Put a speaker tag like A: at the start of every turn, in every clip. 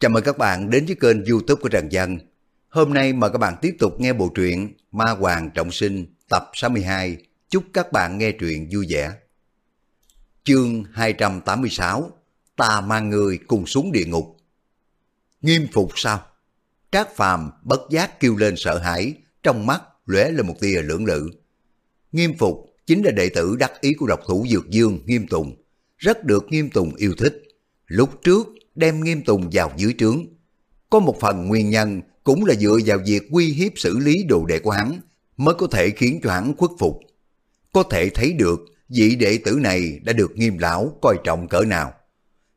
A: Chào mừng các bạn đến với kênh youtube của Trần Dân. Hôm nay mời các bạn tiếp tục nghe bộ truyện Ma Hoàng Trọng Sinh tập 62. Chúc các bạn nghe truyện vui vẻ. Chương 286 Ta mang người cùng xuống địa ngục. Nghiêm phục sao? Trác Phàm bất giác kêu lên sợ hãi, trong mắt lóe lên một tia lưỡng lự. Nghiêm phục chính là đệ tử đắc ý của độc thủ Dược Dương Nghiêm Tùng, rất được Nghiêm Tùng yêu thích. Lúc trước đem Nghiêm Tùng vào dưới trướng. Có một phần nguyên nhân cũng là dựa vào việc uy hiếp xử lý đồ đệ của hắn mới có thể khiến cho hắn khuất phục. Có thể thấy được vị đệ tử này đã được nghiêm lão coi trọng cỡ nào.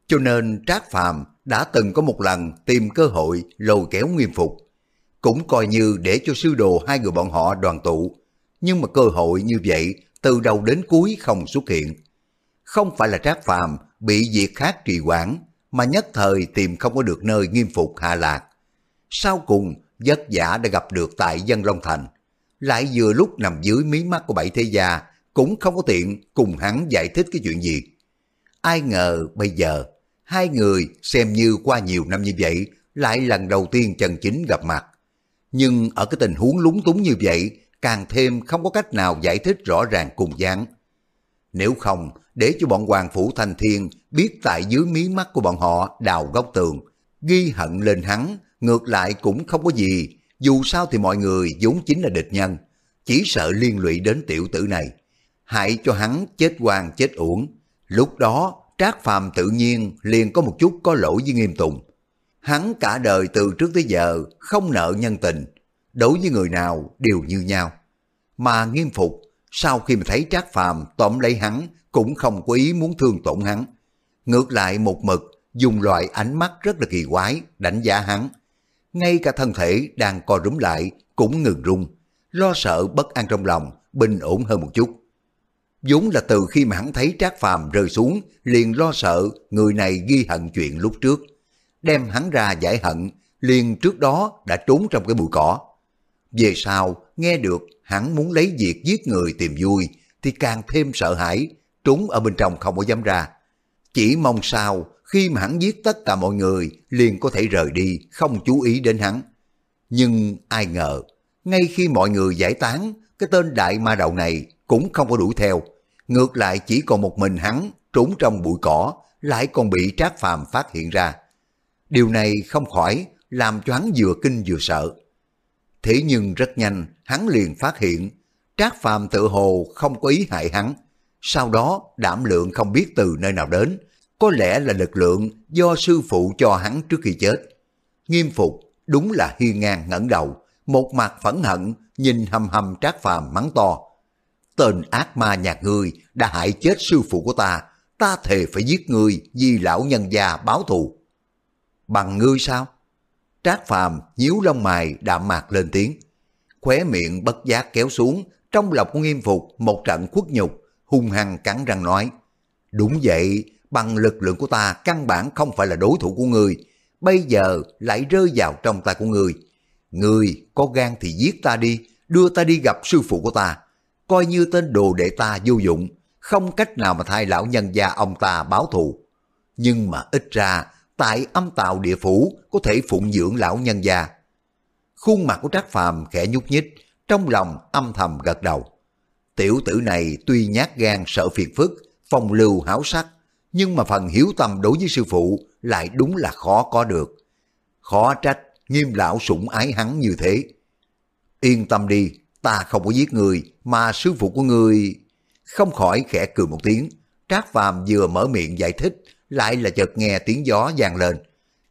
A: Cho nên Trác Phàm đã từng có một lần tìm cơ hội lôi kéo nghiêm phục. Cũng coi như để cho sư đồ hai người bọn họ đoàn tụ. Nhưng mà cơ hội như vậy từ đầu đến cuối không xuất hiện. Không phải là Trác Phàm bị việc khác trì hoãn, mà nhất thời tìm không có được nơi nghiêm phục hạ lạc. Sau cùng, vất giả đã gặp được tại dân Long Thành, lại vừa lúc nằm dưới mí mắt của bảy thế gia, cũng không có tiện cùng hắn giải thích cái chuyện gì. Ai ngờ bây giờ, hai người xem như qua nhiều năm như vậy, lại lần đầu tiên chân chính gặp mặt. Nhưng ở cái tình huống lúng túng như vậy, càng thêm không có cách nào giải thích rõ ràng cùng dáng. Nếu không, để cho bọn Hoàng Phủ thành Thiên biết tại dưới mí mắt của bọn họ đào góc tường, ghi hận lên hắn, ngược lại cũng không có gì, dù sao thì mọi người vốn chính là địch nhân, chỉ sợ liên lụy đến tiểu tử này, hại cho hắn chết hoàng chết uổng. Lúc đó, Trác Phàm tự nhiên liền có một chút có lỗi với Nghiêm Tùng. Hắn cả đời từ trước tới giờ không nợ nhân tình, đối với người nào đều như nhau. Mà Nghiêm Phục sau khi mà thấy Trác Phàm tóm lấy hắn cũng không có ý muốn thương tổn hắn. Ngược lại một mực dùng loại ánh mắt rất là kỳ quái đánh giá hắn. Ngay cả thân thể đang co rúm lại cũng ngừng rung, lo sợ bất an trong lòng, bình ổn hơn một chút. vốn là từ khi mà hắn thấy Trác Phàm rơi xuống, liền lo sợ người này ghi hận chuyện lúc trước. Đem hắn ra giải hận, liền trước đó đã trốn trong cái bụi cỏ. Về sau, nghe được hắn muốn lấy việc giết người tìm vui, thì càng thêm sợ hãi, trốn ở bên trong không có dám ra. Chỉ mong sao khi mà hắn giết tất cả mọi người liền có thể rời đi, không chú ý đến hắn. Nhưng ai ngờ, ngay khi mọi người giải tán, cái tên đại ma đầu này cũng không có đuổi theo. Ngược lại chỉ còn một mình hắn trốn trong bụi cỏ, lại còn bị Trác Phàm phát hiện ra. Điều này không khỏi làm cho hắn vừa kinh vừa sợ. Thế nhưng rất nhanh, hắn liền phát hiện, Trác Phàm tự hồ không có ý hại hắn. Sau đó, đảm lượng không biết từ nơi nào đến, có lẽ là lực lượng do sư phụ cho hắn trước khi chết. Nghiêm phục, đúng là hiên ngang ngẩng đầu, một mặt phẫn hận, nhìn hầm hầm Trác Phàm mắng to. Tên ác ma nhà ngươi đã hại chết sư phụ của ta, ta thề phải giết ngươi vì lão nhân già báo thù. Bằng ngươi sao? Trác Phàm nhíu lông mày đạm mạc lên tiếng. Khóe miệng bất giác kéo xuống, trong lòng của nghiêm phục một trận khuất nhục, hung hăng cắn răng nói. Đúng vậy, bằng lực lượng của ta căn bản không phải là đối thủ của người, bây giờ lại rơi vào trong tay của người. Người có gan thì giết ta đi, đưa ta đi gặp sư phụ của ta. Coi như tên đồ đệ ta vô dụng, không cách nào mà thay lão nhân gia ông ta báo thù. Nhưng mà ít ra tại âm tạo địa phủ có thể phụng dưỡng lão nhân gia. Khuôn mặt của Trác Phàm khẽ nhúc nhích, trong lòng âm thầm gật đầu. Tiểu tử này tuy nhát gan sợ phiền phức, phong lưu háo sắc, nhưng mà phần hiếu tâm đối với sư phụ lại đúng là khó có được. Khó trách, nghiêm lão sủng ái hắn như thế. Yên tâm đi, ta không có giết người, mà sư phụ của người... Không khỏi khẽ cười một tiếng, Trác Phàm vừa mở miệng giải thích, lại là chợt nghe tiếng gió vang lên.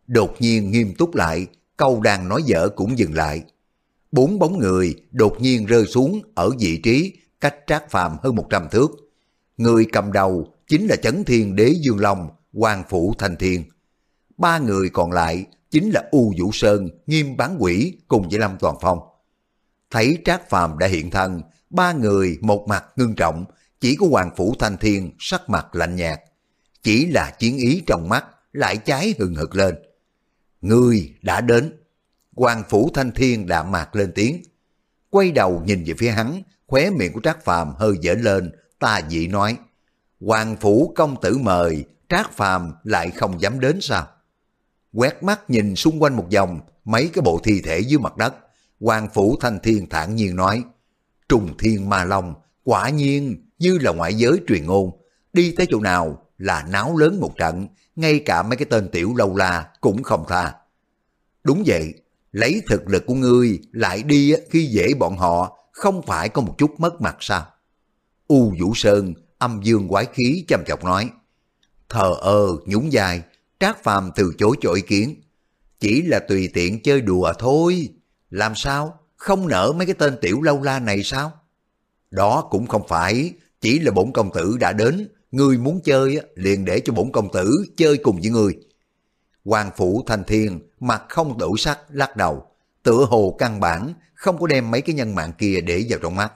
A: Đột nhiên nghiêm túc lại, câu đang nói dở cũng dừng lại. Bốn bóng người đột nhiên rơi xuống ở vị trí cách trác phàm hơn 100 thước. Người cầm đầu chính là chấn thiên đế Dương Long, Hoàng Phủ Thành Thiên. Ba người còn lại chính là U Vũ Sơn, Nghiêm Bán Quỷ cùng với Lâm Toàn Phong. Thấy Trác Phàm đã hiện thân, ba người một mặt ngưng trọng, chỉ có Hoàng Phủ Thanh Thiên sắc mặt lạnh nhạt. Chỉ là chiến ý trong mắt lại cháy hừng hực lên. Ngươi đã đến. quan Phủ Thanh Thiên đạm mạc lên tiếng. Quay đầu nhìn về phía hắn, khóe miệng của Trác Phàm hơi dở lên, ta dị nói. Hoàng Phủ công tử mời, Trác Phàm lại không dám đến sao? quét mắt nhìn xung quanh một vòng mấy cái bộ thi thể dưới mặt đất. Hoàng Phủ Thanh Thiên thản nhiên nói, trùng thiên ma long, quả nhiên như là ngoại giới truyền ngôn, đi tới chỗ nào là náo lớn một trận, ngay cả mấy cái tên tiểu lâu la cũng không tha. Đúng vậy, lấy thực lực của ngươi lại đi khi dễ bọn họ, không phải có một chút mất mặt sao? U Vũ Sơn âm dương quái khí chăm chọc nói, thờ ơ nhún dài, Trác Phàm từ chối cho ý kiến, chỉ là tùy tiện chơi đùa thôi, làm sao, không nở mấy cái tên tiểu lâu la này sao? Đó cũng không phải, chỉ là bổn công tử đã đến, ngươi muốn chơi liền để cho bổn công tử chơi cùng với ngươi. Hoàng phủ thành thiên mặt không đủ sắc lắc đầu, tựa hồ căn bản không có đem mấy cái nhân mạng kia để vào trong mắt.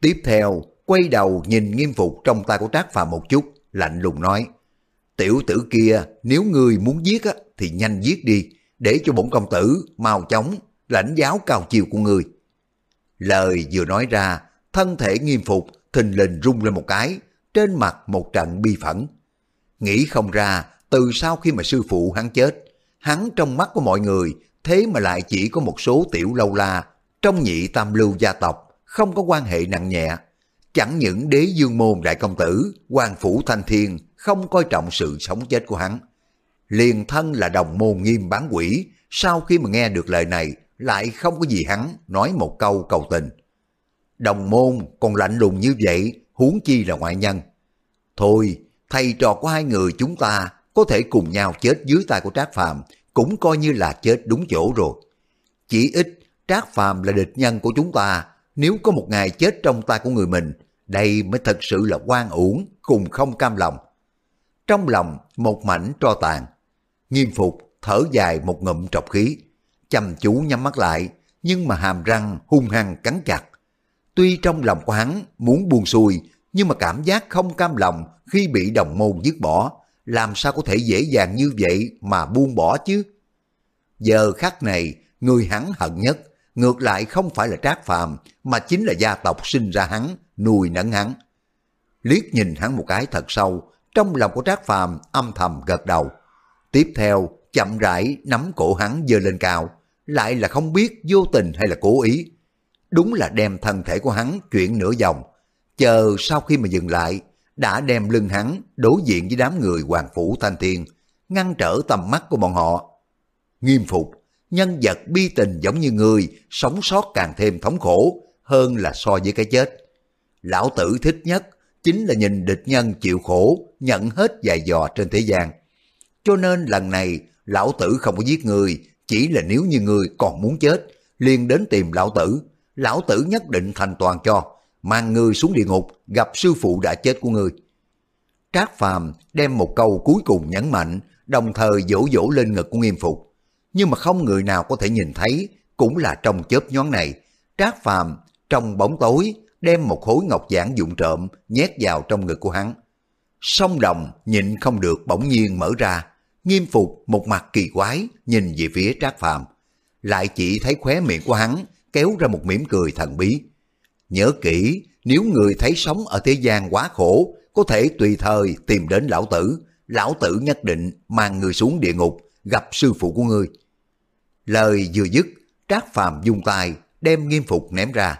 A: Tiếp theo, quay đầu nhìn nghiêm phục trong tay của Trác Phàm một chút, lạnh lùng nói, tiểu tử kia nếu ngươi muốn giết á, thì nhanh giết đi, để cho bổn công tử mau chóng lãnh giáo cao chiều của ngươi. Lời vừa nói ra, thân thể nghiêm phục thình lình rung lên một cái, trên mặt một trận bi phẫn. Nghĩ không ra, từ sau khi mà sư phụ hắn chết, hắn trong mắt của mọi người thế mà lại chỉ có một số tiểu lâu la trong nhị tam lưu gia tộc, không có quan hệ nặng nhẹ. Chẳng những đế dương môn đại công tử, hoàng phủ thanh thiên không coi trọng sự sống chết của hắn. Liền thân là đồng môn nghiêm bán quỷ, sau khi mà nghe được lời này, lại không có gì hắn nói một câu cầu tình. Đồng môn còn lạnh lùng như vậy, huống chi là ngoại nhân. Thôi, thầy trò của hai người chúng ta có thể cùng nhau chết dưới tay của Trác Phàm cũng coi như là chết đúng chỗ rồi. Chỉ ít, Trác Phàm là địch nhân của chúng ta, nếu có một ngày chết trong tay của người mình, đây mới thật sự là quan uổng cùng không cam lòng. Trong lòng, một mảnh tro tàn. Nghiêm phục, thở dài một ngụm trọc khí, chăm chú nhắm mắt lại, nhưng mà hàm răng hung hăng cắn chặt. Tuy trong lòng của hắn muốn buông xuôi, nhưng mà cảm giác không cam lòng khi bị đồng môn dứt bỏ, làm sao có thể dễ dàng như vậy mà buông bỏ chứ? Giờ khắc này, người hắn hận nhất, ngược lại không phải là Trác Phàm mà chính là gia tộc sinh ra hắn, nuôi nấng hắn. Liếc nhìn hắn một cái thật sâu, trong lòng của Trác Phàm âm thầm gật đầu. Tiếp theo, chậm rãi nắm cổ hắn dơ lên cao, lại là không biết vô tình hay là cố ý. Đúng là đem thân thể của hắn chuyển nửa vòng, chờ sau khi mà dừng lại, đã đem lưng hắn đối diện với đám người hoàng phủ thanh thiên, ngăn trở tầm mắt của bọn họ. Nghiêm phục, nhân vật bi tình giống như người, sống sót càng thêm thống khổ hơn là so với cái chết. Lão tử thích nhất chính là nhìn địch nhân chịu khổ, nhận hết dài dò trên thế gian. Cho nên lần này, lão tử không có giết người, chỉ là nếu như người còn muốn chết, liền đến tìm lão tử. Lão tử nhất định thành toàn cho, mang ngươi xuống địa ngục, gặp sư phụ đã chết của ngươi. Trác Phàm đem một câu cuối cùng nhấn mạnh, đồng thời dỗ dỗ lên ngực của nghiêm phục. Nhưng mà không người nào có thể nhìn thấy, cũng là trong chớp nhoáng này, Trác Phàm trong bóng tối đem một khối ngọc giản dụng trộm nhét vào trong ngực của hắn. Song đồng nhịn không được bỗng nhiên mở ra, nghiêm phục một mặt kỳ quái nhìn về phía Trác Phàm lại chỉ thấy khóe miệng của hắn kéo ra một mỉm cười thần bí. Nhớ kỹ, nếu người thấy sống ở thế gian quá khổ, có thể tùy thời tìm đến lão tử, lão tử nhất định mang người xuống địa ngục, gặp sư phụ của ngươi. Lời vừa dứt, Trác Phàm dùng tay đem nghiêm phục ném ra.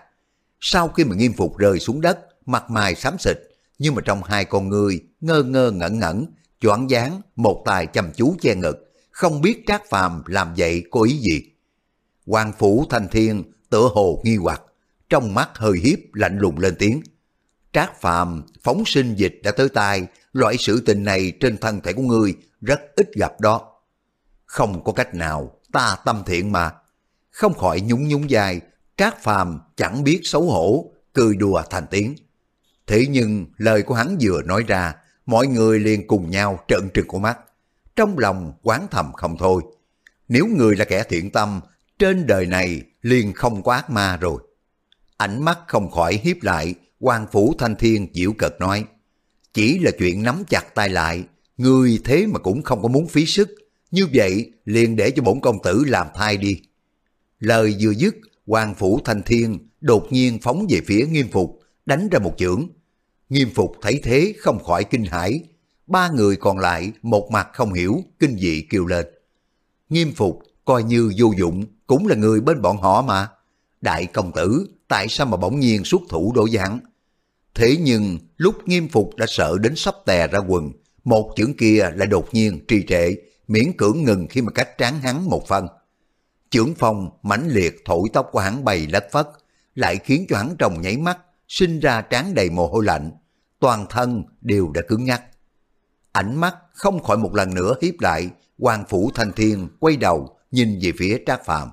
A: Sau khi mà nghiêm phục rơi xuống đất, mặt mày xám xịt, nhưng mà trong hai con người ngơ ngơ ngẩn ngẩn, choáng dáng, một tài chăm chú che ngực, không biết Trác Phàm làm vậy có ý gì. Hoàng Phủ Thanh Thiên tựa hồ nghi hoặc, trong mắt hơi hiếp lạnh lùng lên tiếng. Trác Phàm phóng sinh dịch đã tới tai, loại sự tình này trên thân thể của ngươi rất ít gặp đó. Không có cách nào, ta tâm thiện mà. Không khỏi nhún nhún dài, Trác Phàm chẳng biết xấu hổ, cười đùa thành tiếng. Thế nhưng lời của hắn vừa nói ra, mọi người liền cùng nhau trợn trừng của mắt. Trong lòng quán thầm không thôi. Nếu người là kẻ thiện tâm, trên đời này liền không có ác ma rồi. Ánh mắt không khỏi hiếp lại, quan phủ thanh thiên dịu cợt nói. Chỉ là chuyện nắm chặt tay lại, người thế mà cũng không có muốn phí sức. Như vậy liền để cho bổn công tử làm thai đi. Lời vừa dứt, quan phủ thanh thiên đột nhiên phóng về phía nghiêm phục, đánh ra một chưởng. Nghiêm phục thấy thế không khỏi kinh hãi. Ba người còn lại một mặt không hiểu, kinh dị kêu lên. nghiêm phục, coi như vô dụng, cũng là người bên bọn họ mà. Đại công tử, tại sao mà bỗng nhiên xuất thủ đối dạng? Thế nhưng, lúc nghiêm phục đã sợ đến sắp tè ra quần, một chưởng kia lại đột nhiên trì trệ, miễn cưỡng ngừng khi mà cách trán hắn một phân. Chưởng phong mãnh liệt thổi tóc của hắn bay lất phất, lại khiến cho hắn trong nháy mắt, sinh ra trán đầy mồ hôi lạnh, toàn thân đều đã cứng ngắc. Ánh mắt không khỏi một lần nữa hiếp lại, hoàng phủ thanh thiên quay đầu nhìn về phía trác phạm.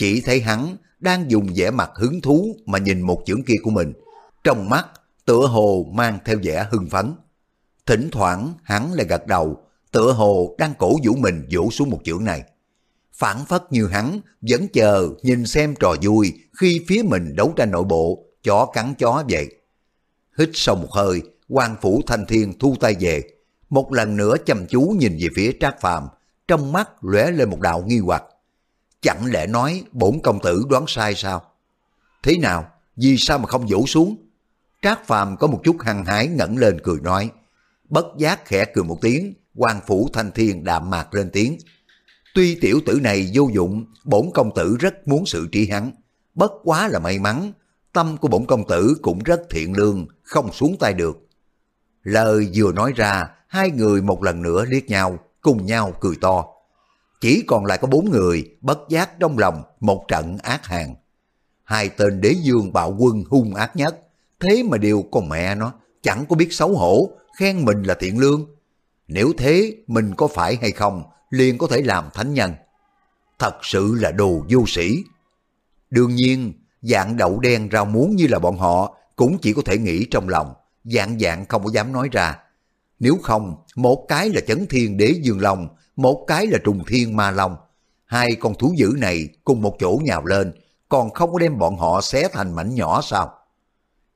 A: Chỉ thấy hắn đang dùng vẻ mặt hứng thú mà nhìn một chưởng kia của mình. Trong mắt tựa hồ mang theo vẻ hưng phấn. Thỉnh thoảng hắn lại gật đầu, tựa hồ đang cổ vũ mình vỗ xuống một chưởng này. Phản phất như hắn vẫn chờ nhìn xem trò vui khi phía mình đấu tranh nội bộ, chó cắn chó vậy. Hít sâu một hơi, quan phủ thanh thiên thu tay về, một lần nữa chăm chú nhìn về phía Trác Phàm, trong mắt lóe lên một đạo nghi hoặc. Chẳng lẽ nói bổn công tử đoán sai sao? Thế nào? Vì sao mà không vỗ xuống? Trác Phàm có một chút hăng hái ngẩng lên cười nói. Bất giác khẽ cười một tiếng, quan phủ thanh thiên đạm mạc lên tiếng. Tuy tiểu tử này vô dụng, bổn công tử rất muốn sự trí hắn. Bất quá là may mắn, tâm của bổn công tử cũng rất thiện lương, không xuống tay được. Lời vừa nói ra, hai người một lần nữa liếc nhau, cùng nhau cười to. Chỉ còn lại có bốn người, bất giác trong lòng một trận ác hàng. Hai tên đế dương bạo quân hung ác nhất, thế mà đều con mẹ nó, chẳng có biết xấu hổ, khen mình là thiện lương. Nếu thế, mình có phải hay không, liền có thể làm thánh nhân. Thật sự là đồ vô sĩ. Đương nhiên, dạng đậu đen rau muống như là bọn họ cũng chỉ có thể nghĩ trong lòng, dạng dạng không có dám nói ra. Nếu không, một cái là chấn thiên đế dương long, một cái là trùng thiên ma long. Hai con thú dữ này cùng một chỗ nhào lên, còn không có đem bọn họ xé thành mảnh nhỏ sao?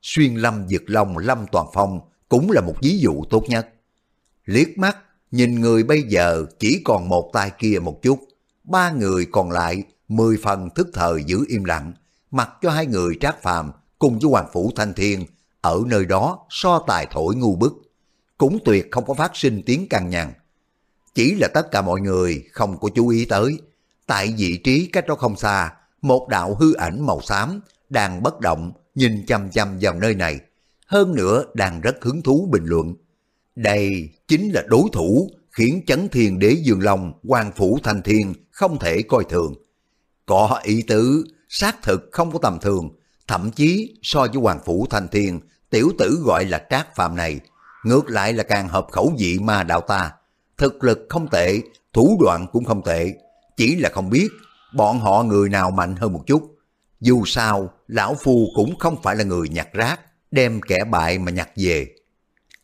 A: Xuyên lâm giật long lâm toàn phong cũng là một ví dụ tốt nhất. Liếc mắt, nhìn người bây giờ chỉ còn một tay kia một chút, ba người còn lại mười phần thức thời giữ im lặng, mặc cho hai người trác phàm cùng với Hoàng Phủ Thanh Thiên ở nơi đó so tài thổi ngu bức, cũng tuyệt không có phát sinh tiếng cằn nhằn. Chỉ là tất cả mọi người không có chú ý tới, tại vị trí cách đó không xa, một đạo hư ảnh màu xám đang bất động nhìn chăm chăm vào nơi này, hơn nữa đang rất hứng thú bình luận. Đây chính là đối thủ khiến chấn thiên đế Dương Long, quan phủ thanh thiên không thể coi thường. Có ý tứ, xác thực không có tầm thường, thậm chí so với hoàng phủ thanh thiên, tiểu tử gọi là trác phạm này, ngược lại là càng hợp khẩu vị ma đạo ta. Thực lực không tệ, thủ đoạn cũng không tệ, chỉ là không biết bọn họ người nào mạnh hơn một chút. Dù sao, lão phu cũng không phải là người nhặt rác, đem kẻ bại mà nhặt về.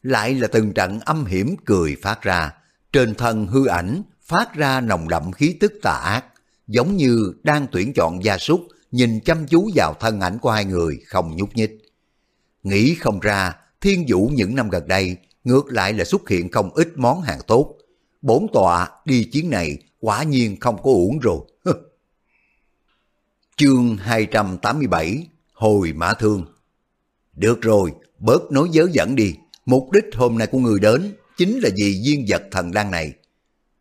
A: Lại là từng trận âm hiểm cười phát ra, trên thân hư ảnh phát ra nồng đậm khí tức tà ác, giống như đang tuyển chọn gia súc, nhìn chăm chú vào thân ảnh của hai người không nhúc nhích. Nghĩ không ra, thiên vũ những năm gần đây, ngược lại là xuất hiện không ít món hàng tốt. Bốn tọa đi chuyến này quả nhiên không có uổng rồi. Chương 287 Hồi Mã Thương Được rồi, bớt nói dớ dẫn đi. Mục đích hôm nay của người đến chính là vì viên vật thần đan này.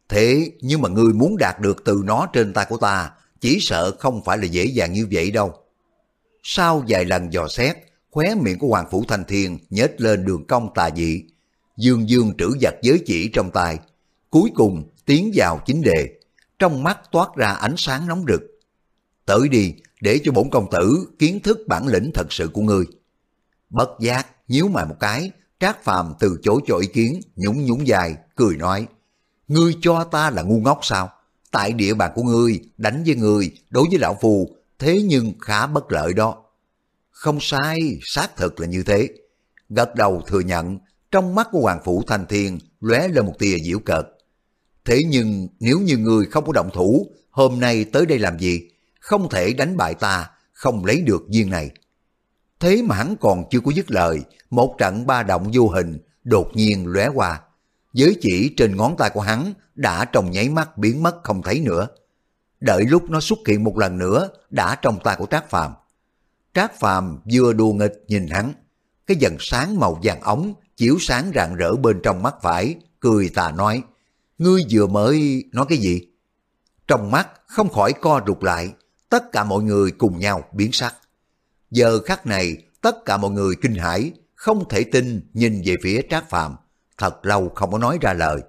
A: Thế nhưng mà người muốn đạt được từ nó trên tay của ta chỉ sợ không phải là dễ dàng như vậy đâu. Sau vài lần dò xét, khóe miệng của Hoàng Phủ Thanh Thiên nhếch lên đường cong tà dị. Dương dương trữ vật giới chỉ trong tay. Cuối cùng tiến vào chính đề. Trong mắt toát ra ánh sáng nóng rực. Tới đi, để cho bổn công tử kiến thức bản lĩnh thật sự của ngươi. Bất giác, nhíu mày một cái, Trác Phàm từ chối cho ý kiến, nhún nhún dài, cười nói. Ngươi cho ta là ngu ngốc sao? Tại địa bàn của ngươi, đánh với ngươi, đối với lão phù, thế nhưng khá bất lợi đó. Không sai, xác thực là như thế. Gật đầu thừa nhận, trong mắt của Hoàng Phủ Thanh Thiên lóe lên một tia diễu cợt. Thế nhưng nếu như người không có động thủ, hôm nay tới đây làm gì? Không thể đánh bại ta, không lấy được viên này. Thế mà hắn còn chưa có dứt lời, một trận ba động vô hình đột nhiên lóe qua. Giới chỉ trên ngón tay của hắn đã trong nháy mắt biến mất không thấy nữa. Đợi lúc nó xuất hiện một lần nữa đã trong tay của Trác Phàm. Trác Phàm vừa đùa nghịch nhìn hắn, cái dần sáng màu vàng ống chiếu sáng rạng rỡ bên trong mắt phải, cười tà nói, ngươi vừa mới nói cái gì? trong mắt không khỏi co rụt lại, tất cả mọi người cùng nhau biến sắc. Giờ khắc này, tất cả mọi người kinh hãi, không thể tin nhìn về phía Trác Phàm, thật lâu không có nói ra lời.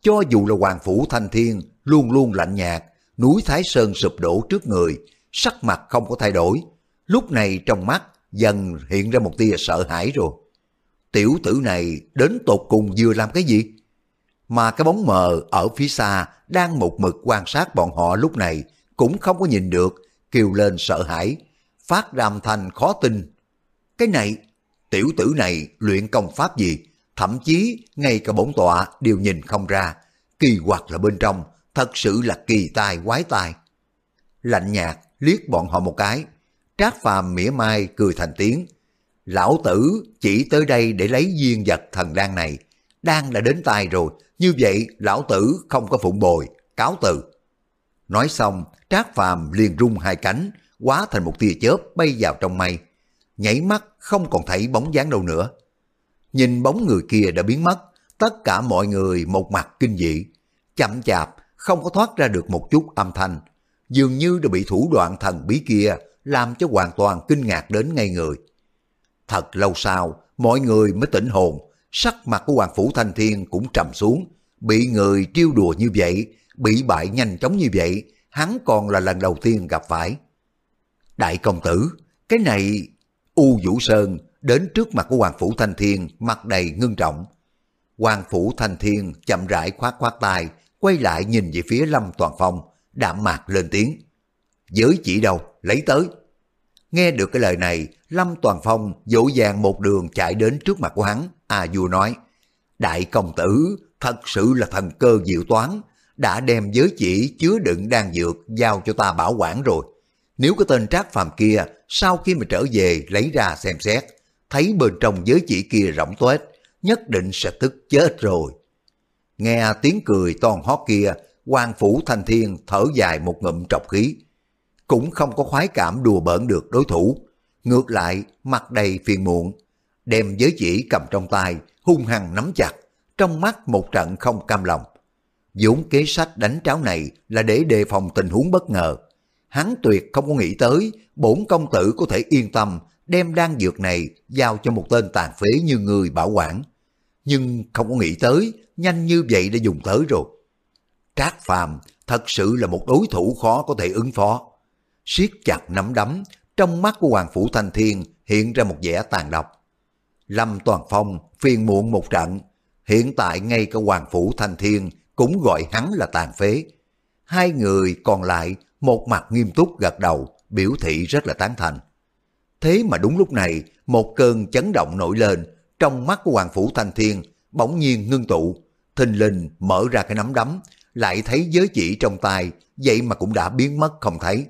A: Cho dù là Hoàng Phủ Thanh Thiên luôn luôn lạnh nhạt, núi Thái Sơn sụp đổ trước người, sắc mặt không có thay đổi. Lúc này trong mắt dần hiện ra một tia sợ hãi rồi. Tiểu tử này đến tột cùng vừa làm cái gì? Mà cái bóng mờ ở phía xa đang một mực quan sát bọn họ lúc này cũng không có nhìn được, kêu lên sợ hãi, phát ra âm thanh khó tin. Cái này, tiểu tử này luyện công pháp gì? Thậm chí ngay cả bổn tọa đều nhìn không ra, kỳ quặc là bên trong, thật sự là kỳ tài quái tài. Lạnh nhạt liếc bọn họ một cái, Trác Phàm mỉa mai cười thành tiếng. Lão tử chỉ tới đây để lấy viên vật thần đan này, đang đã đến tay rồi, như vậy lão tử không có phụng bồi, cáo từ. Nói xong, Trác Phàm liền rung hai cánh, hóa thành một tia chớp bay vào trong mây. Nhảy mắt không còn thấy bóng dáng đâu nữa. Nhìn bóng người kia đã biến mất, tất cả mọi người một mặt kinh dị. Chậm chạp, không có thoát ra được một chút âm thanh. Dường như đã bị thủ đoạn thần bí kia làm cho hoàn toàn kinh ngạc đến ngay người. Thật lâu sau, mọi người mới tỉnh hồn, sắc mặt của Hoàng Phủ Thanh Thiên cũng trầm xuống, bị người trêu đùa như vậy, bị bại nhanh chóng như vậy, hắn còn là lần đầu tiên gặp phải. Đại công tử, cái này... U Vũ Sơn đến trước mặt của Hoàng Phủ Thanh Thiên, mặt đầy ngưng trọng. Hoàng Phủ Thanh Thiên chậm rãi khoát khoát tay, quay lại nhìn về phía Lâm Toàn Phong, đạm mạc lên tiếng. Giới chỉ đâu, lấy tới. Nghe được cái lời này, Lâm Toàn Phong dỗ dàng một đường chạy đến trước mặt của hắn, A vua nói, Đại công tử, thật sự là thần cơ diệu toán, đã đem giới chỉ chứa đựng đan dược giao cho ta bảo quản rồi. Nếu cái tên trác phàm kia sau khi mà trở về lấy ra xem xét, thấy bên trong giới chỉ kia rỗng tuếch, nhất định sẽ tức chết rồi. Nghe tiếng cười toàn hót kia, quan phủ thanh thiên thở dài một ngụm trọc khí. Cũng không có khoái cảm đùa bỡn được đối thủ. Ngược lại, mặt đầy phiền muộn, đem giới chỉ cầm trong tay, hung hăng nắm chặt, trong mắt một trận không cam lòng. vốn kế sách đánh tráo này là để đề phòng tình huống bất ngờ. Hắn tuyệt không có nghĩ tới bổn công tử có thể yên tâm đem đan dược này giao cho một tên tàn phế như người bảo quản. Nhưng không có nghĩ tới, nhanh như vậy đã dùng tới rồi. Trác Phàm thật sự là một đối thủ khó có thể ứng phó siết chặt nắm đấm, trong mắt của Hoàng Phủ Thanh Thiên hiện ra một vẻ tàn độc. Lâm Toàn Phong phiền muộn một trận, hiện tại ngay cả Hoàng Phủ Thanh Thiên cũng gọi hắn là tàn phế. Hai người còn lại một mặt nghiêm túc gật đầu, biểu thị rất là tán thành. Thế mà đúng lúc này, một cơn chấn động nổi lên, trong mắt của Hoàng Phủ Thanh Thiên bỗng nhiên ngưng tụ, thình lình mở ra cái nắm đấm, lại thấy giới chỉ trong tay, vậy mà cũng đã biến mất không thấy.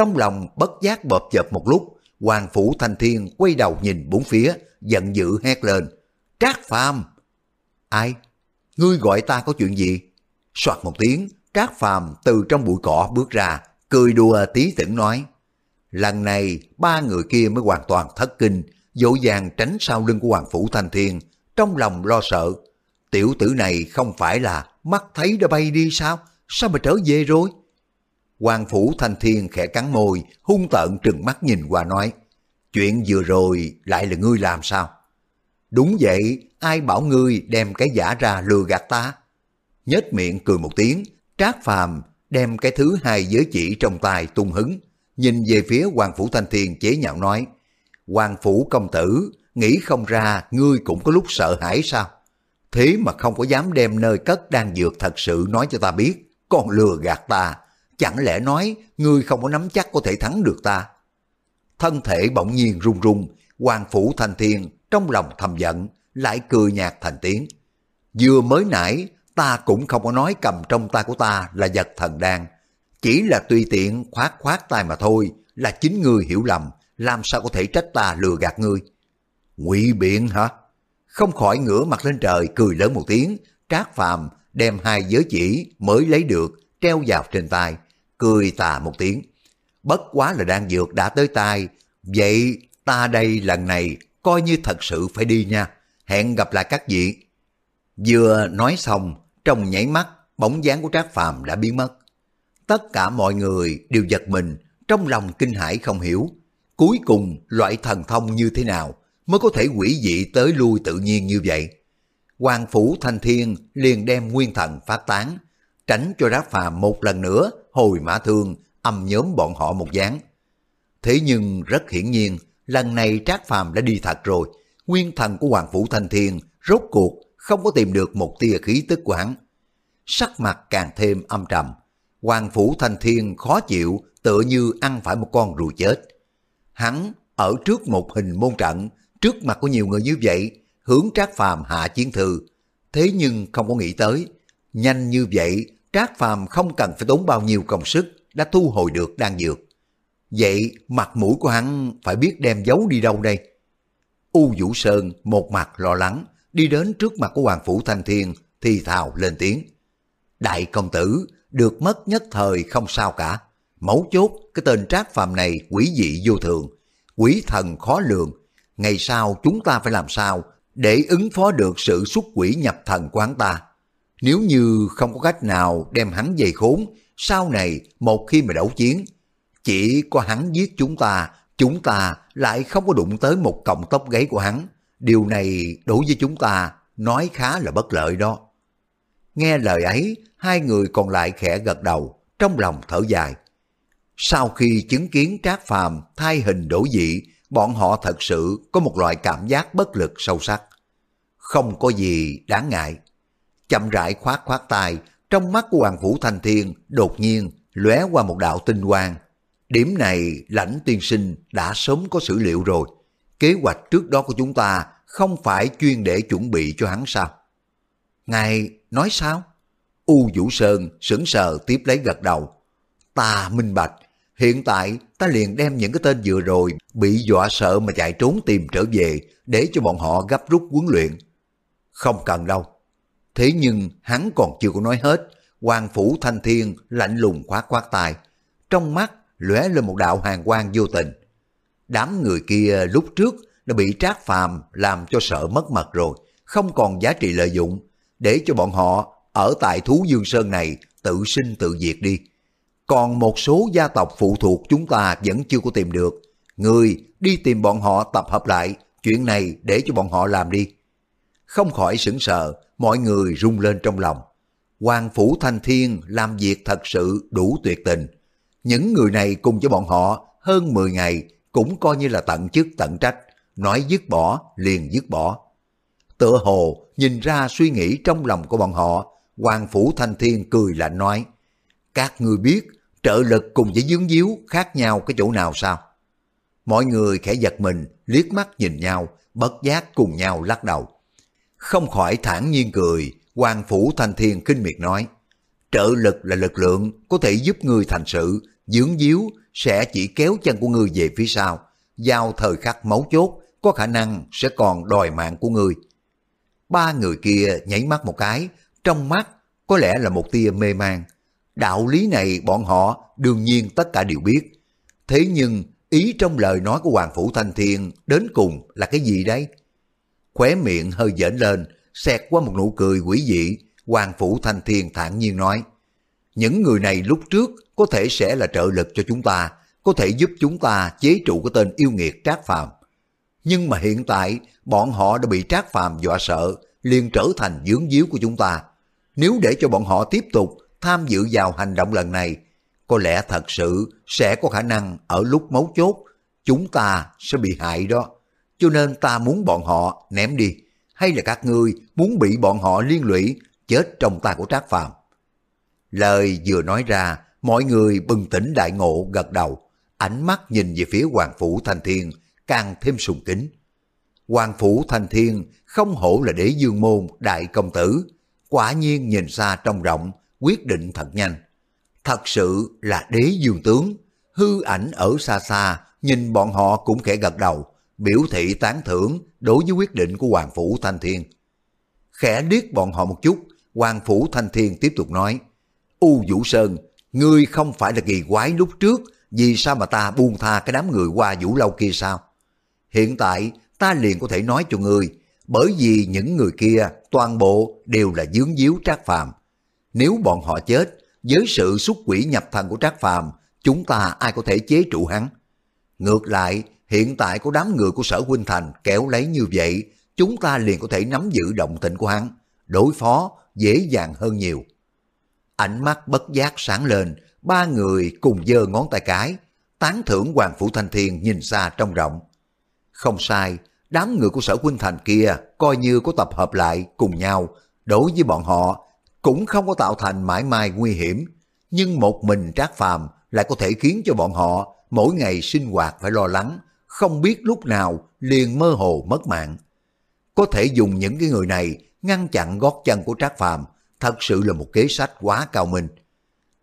A: Trong lòng bất giác bợp chợp một lúc, Hoàng Phủ Thanh Thiên quay đầu nhìn bốn phía, giận dữ hét lên. Trác Phàm Ai? Ngươi gọi ta có chuyện gì? Soạt một tiếng, Trác Phàm từ trong bụi cỏ bước ra, cười đùa tí tỉnh nói. Lần này, ba người kia mới hoàn toàn thất kinh, dỗ dàng tránh sau lưng của Hoàng Phủ Thanh Thiên, trong lòng lo sợ. Tiểu tử này không phải là mắt thấy đã bay đi sao? Sao mà trở về rồi? Hoàng Phủ Thanh Thiên khẽ cắn môi, hung tợn trừng mắt nhìn qua nói. Chuyện vừa rồi lại là ngươi làm sao? Đúng vậy, ai bảo ngươi đem cái giả ra lừa gạt ta? Nhếch miệng cười một tiếng, trác phàm đem cái thứ hai giới chỉ trong tay tung hứng, nhìn về phía Hoàng Phủ Thanh Thiên chế nhạo nói, Hoàng Phủ công tử, nghĩ không ra ngươi cũng có lúc sợ hãi sao? Thế mà không có dám đem nơi cất đang dược thật sự nói cho ta biết, còn lừa gạt ta, chẳng lẽ nói ngươi không có nắm chắc có thể thắng được ta? Thân thể bỗng nhiên run run, Hoàng Phủ thành Thiên trong lòng thầm giận, lại cười nhạt thành tiếng. Vừa mới nãy, ta cũng không có nói cầm trong tay của ta là vật thần đan, chỉ là tùy tiện khoát khoát tay mà thôi, là chính ngươi hiểu lầm, làm sao có thể trách ta lừa gạt ngươi. ngụy biện hả? Không khỏi ngửa mặt lên trời cười lớn một tiếng, trác phàm đem hai giới chỉ mới lấy được treo vào trên tay, cười tà một tiếng. Bất quá là đang dược đã tới tai, vậy ta đây lần này coi như thật sự phải đi nha, hẹn gặp lại các vị. Vừa nói xong, trong nhảy mắt, bóng dáng của Trác Phàm đã biến mất. Tất cả mọi người đều giật mình, trong lòng kinh hãi không hiểu. Cuối cùng loại thần thông như thế nào mới có thể quỷ dị tới lui tự nhiên như vậy? Hoàng Phủ Thanh Thiên liền đem nguyên thần phát tán, tránh cho Rác Phàm một lần nữa hồi mã thương âm nhóm bọn họ một dáng. Thế nhưng rất hiển nhiên, lần này Trác Phàm đã đi thật rồi, nguyên thần của Hoàng Phủ Thanh Thiên rốt cuộc không có tìm được một tia khí tức của hắn. Sắc mặt càng thêm âm trầm, Hoàng Phủ Thanh Thiên khó chịu tựa như ăn phải một con rùa chết. Hắn ở trước một hình môn trận, trước mặt của nhiều người như vậy, hướng Trác Phàm hạ chiến thư. Thế nhưng không có nghĩ tới, nhanh như vậy, Trác Phàm không cần phải tốn bao nhiêu công sức đã thu hồi được đan dược. Vậy mặt mũi của hắn phải biết đem giấu đi đâu đây? U Vũ Sơn một mặt lo lắng, đi đến trước mặt của Hoàng Phủ Thanh Thiên, thì thào lên tiếng. Đại công tử, được mất nhất thời không sao cả. Mấu chốt, cái tên trác phàm này quỷ dị vô thường, quỷ thần khó lường. Ngày sau chúng ta phải làm sao để ứng phó được sự xuất quỷ nhập thần của hắn ta. Nếu như không có cách nào đem hắn dày khốn, sau này một khi mà đấu chiến, chỉ có hắn giết chúng ta, chúng ta lại không có đụng tới một cọng tóc gáy của hắn. Điều này đối với chúng ta nói khá là bất lợi đó. Nghe lời ấy, hai người còn lại khẽ gật đầu, trong lòng thở dài. Sau khi chứng kiến Trác Phàm thay hình đổi dị, bọn họ thật sự có một loại cảm giác bất lực sâu sắc. Không có gì đáng ngại. Chậm rãi khoát khoát tay, trong mắt của Hoàng Phủ Thanh Thiên đột nhiên lóe qua một đạo tinh quang. Điểm này lãnh tiên sinh đã sớm có sử liệu rồi. Kế hoạch trước đó của chúng ta không phải chuyên để chuẩn bị cho hắn sao? Ngài nói sao? U Vũ Sơn sững sờ tiếp lấy gật đầu. Ta minh bạch, hiện tại ta liền đem những cái tên vừa rồi bị dọa sợ mà chạy trốn tìm trở về để cho bọn họ gấp rút huấn luyện. Không cần đâu. Thế nhưng hắn còn chưa có nói hết, Hoàng Phủ Thanh Thiên lạnh lùng khoát khoát tài, Trong mắt lóe lên một đạo hàng quang vô tình. Đám người kia lúc trước đã bị trác phàm làm cho sợ mất mật rồi, không còn giá trị lợi dụng, để cho bọn họ ở tại Thú Dương Sơn này tự sinh tự diệt đi. Còn một số gia tộc phụ thuộc chúng ta vẫn chưa có tìm được. Người đi tìm bọn họ tập hợp lại, chuyện này để cho bọn họ làm đi. Không khỏi sững sờ, mọi người rung lên trong lòng. Hoàng Phủ Thanh Thiên làm việc thật sự đủ tuyệt tình. Những người này cùng với bọn họ hơn 10 ngày cũng coi như là tận chức tận trách, nói dứt bỏ liền dứt bỏ. Tựa hồ nhìn ra suy nghĩ trong lòng của bọn họ, Hoàng Phủ Thanh Thiên cười lạnh nói, các người biết trợ lực cùng với dướng díu khác nhau cái chỗ nào sao? Mọi người khẽ giật mình, liếc mắt nhìn nhau, bất giác cùng nhau lắc đầu. Không khỏi thản nhiên cười, Hoàng Phủ Thanh Thiên kinh miệt nói, trợ lực là lực lượng có thể giúp người thành sự, dưỡng díu sẽ chỉ kéo chân của người về phía sau, giao thời khắc máu chốt, có khả năng sẽ còn đòi mạng của người. Ba người kia nhảy mắt một cái, trong mắt có lẽ là một tia mê man. Đạo lý này bọn họ đương nhiên tất cả đều biết. Thế nhưng ý trong lời nói của Hoàng Phủ Thanh Thiên đến cùng là cái gì đấy? Khóe miệng hơi dễn lên, xẹt qua một nụ cười quỷ dị, Hoàng Phủ Thanh Thiên thản nhiên nói. Những người này lúc trước có thể sẽ là trợ lực cho chúng ta, có thể giúp chúng ta chế trụ cái tên yêu nghiệt Trác Phàm. Nhưng mà hiện tại bọn họ đã bị Trác Phàm dọa sợ, liền trở thành dướng díu của chúng ta. Nếu để cho bọn họ tiếp tục tham dự vào hành động lần này, có lẽ thật sự sẽ có khả năng ở lúc mấu chốt, chúng ta sẽ bị hại đó. Cho nên ta muốn bọn họ ném đi, hay là các ngươi muốn bị bọn họ liên lụy chết trong tay của Trác Phàm. Lời vừa nói ra, mọi người bừng tỉnh đại ngộ gật đầu, ánh mắt nhìn về phía Hoàng Phủ Thanh Thiên càng thêm sùng kính. Hoàng Phủ Thanh Thiên không hổ là đế dương môn đại công tử, quả nhiên nhìn xa trong rộng, quyết định thật nhanh. Thật sự là đế dương tướng, hư ảnh ở xa xa, nhìn bọn họ cũng khẽ gật đầu, biểu thị tán thưởng đối với quyết định của Hoàng Phủ Thanh Thiên. Khẽ điếc bọn họ một chút, Hoàng Phủ Thanh Thiên tiếp tục nói, U Vũ Sơn, ngươi không phải là kỳ quái lúc trước, vì sao mà ta buông tha cái đám người qua Vũ Lâu kia sao? Hiện tại ta liền có thể nói cho ngươi, bởi vì những người kia toàn bộ đều là dướng díu trác phàm. Nếu bọn họ chết, với sự xuất quỷ nhập thần của Trác Phàm, chúng ta ai có thể chế trụ hắn? Ngược lại, hiện tại có đám người của sở huynh thành kéo lấy như vậy, chúng ta liền có thể nắm giữ động tĩnh của hắn, đối phó dễ dàng hơn nhiều. Ánh mắt bất giác sáng lên, ba người cùng giơ ngón tay cái, tán thưởng Hoàng Phủ Thanh Thiên nhìn xa trong rộng. Không sai, đám người của sở huynh thành kia coi như có tập hợp lại cùng nhau, đối với bọn họ cũng không có tạo thành mãi mai nguy hiểm, nhưng một mình Trác Phàm lại có thể khiến cho bọn họ mỗi ngày sinh hoạt phải lo lắng, không biết lúc nào liền mơ hồ mất mạng. Có thể dùng những cái người này ngăn chặn gót chân của Trác Phàm thật sự là một kế sách quá cao minh.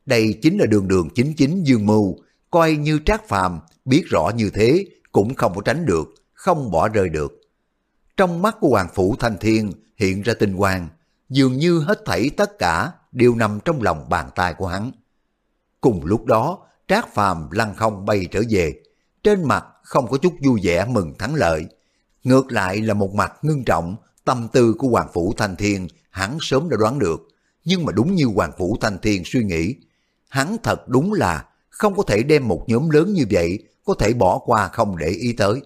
A: Đây chính là đường đường chính chính dương mưu, coi như Trác Phàm biết rõ như thế cũng không có tránh được, không bỏ rơi được. Trong mắt của Hoàng Phủ Thanh Thiên hiện ra tinh quang, dường như hết thảy tất cả đều nằm trong lòng bàn tay của hắn. Cùng lúc đó, Trác Phàm lăn không bay trở về, trên mặt không có chút vui vẻ mừng thắng lợi. Ngược lại là một mặt ngưng trọng, tâm tư của Hoàng Phủ Thanh Thiên hắn sớm đã đoán được, nhưng mà đúng như Hoàng Phủ Thanh Thiên suy nghĩ, hắn thật đúng là không có thể đem một nhóm lớn như vậy có thể bỏ qua không để ý tới.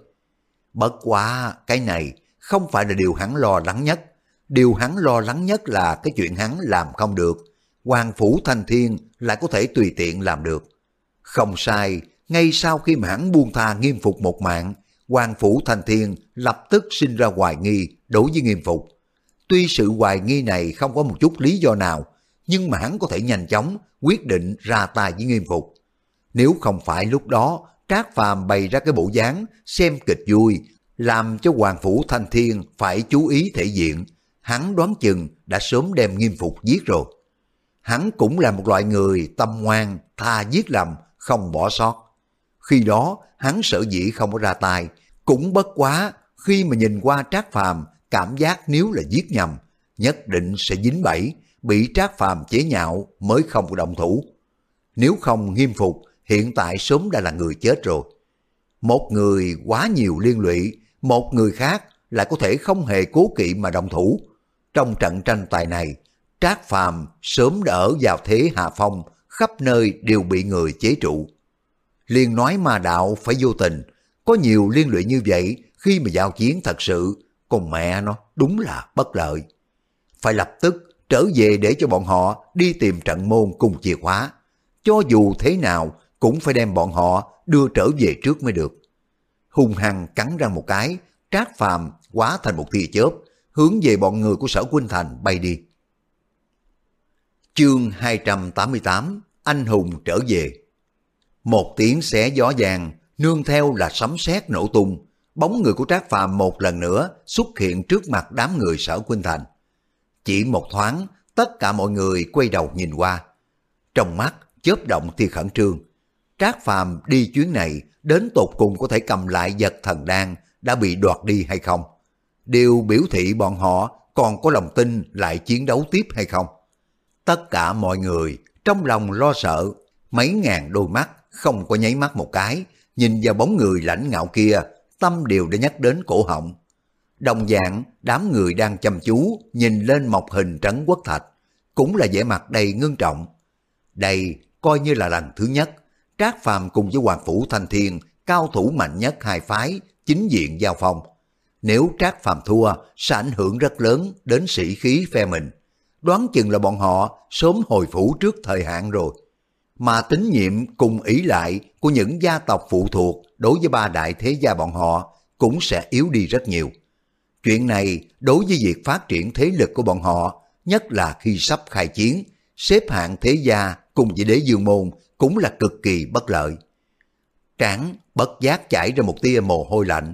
A: Bất quá cái này không phải là điều hắn lo lắng nhất, điều hắn lo lắng nhất là cái chuyện hắn làm không được, Hoàng Phủ Thanh Thiên lại có thể tùy tiện làm được. Không sai, ngay sau khi mãn buông tha nghiêm phục một mạng, Hoàng Phủ thành Thiên lập tức sinh ra hoài nghi đối với nghiêm phục. Tuy sự hoài nghi này không có một chút lý do nào, nhưng mà hắn có thể nhanh chóng quyết định ra tay với nghiêm phục. Nếu không phải lúc đó Trác Phàm bày ra cái bộ dáng xem kịch vui, làm cho Hoàng Phủ Thanh Thiên phải chú ý thể diện, hắn đoán chừng đã sớm đem nghiêm phục giết rồi. Hắn cũng là một loại người tâm ngoan, tha giết lầm, không bỏ sót. Khi đó, hắn sợ dĩ không có ra tay, cũng bất quá khi mà nhìn qua Trác Phàm cảm giác nếu là giết nhầm, nhất định sẽ dính bẫy, bị Trác Phàm chế nhạo mới không có động thủ. Nếu không nghiêm phục, hiện tại sớm đã là người chết rồi. Một người quá nhiều liên lụy, một người khác lại có thể không hề cố kỵ mà động thủ. Trong trận tranh tài này, Trác Phàm sớm đã ở vào thế hạ phong, khắp nơi đều bị người chế trụ. Liên nói ma đạo phải vô tình, có nhiều liên lụy như vậy khi mà giao chiến thật sự, còn mẹ nó đúng là bất lợi. Phải lập tức trở về để cho bọn họ đi tìm trận môn cùng chìa khóa. Cho dù thế nào cũng phải đem bọn họ đưa trở về trước mới được. Hùng hăng cắn ra một cái, trác phàm quá thành một tia chớp, hướng về bọn người của sở Quynh Thành bay đi. Chương 288 Anh hùng trở về một tiếng xé gió vàng, nương theo là sấm sét nổ tung, bóng người của Trác Phàm một lần nữa xuất hiện trước mặt đám người sở Quynh Thành. Chỉ một thoáng, tất cả mọi người quay đầu nhìn qua. Trong mắt, chớp động thì khẩn trương. Trác Phàm đi chuyến này đến tột cùng có thể cầm lại vật thần đan đã bị đoạt đi hay không? Điều biểu thị bọn họ còn có lòng tin lại chiến đấu tiếp hay không? Tất cả mọi người trong lòng lo sợ, mấy ngàn đôi mắt không có nháy mắt một cái, nhìn vào bóng người lãnh ngạo kia, tâm đều đã nhắc đến cổ họng. Đồng dạng, đám người đang chăm chú nhìn lên mọc hình trấn quốc thạch, cũng là vẻ mặt đầy ngưng trọng. Đây coi như là lần thứ nhất, Trác Phàm cùng với Hoàng Phủ Thanh Thiên, cao thủ mạnh nhất hai phái, chính diện giao phong. Nếu Trác Phàm thua, sẽ ảnh hưởng rất lớn đến sĩ khí phe mình. Đoán chừng là bọn họ sớm hồi phủ trước thời hạn rồi. Mà tín nhiệm cùng ý lại của những gia tộc phụ thuộc đối với ba đại thế gia bọn họ cũng sẽ yếu đi rất nhiều. Chuyện này đối với việc phát triển thế lực của bọn họ, nhất là khi sắp khai chiến, xếp hạng thế gia cùng với đế dương môn cũng là cực kỳ bất lợi. Tráng bất giác chảy ra một tia mồ hôi lạnh.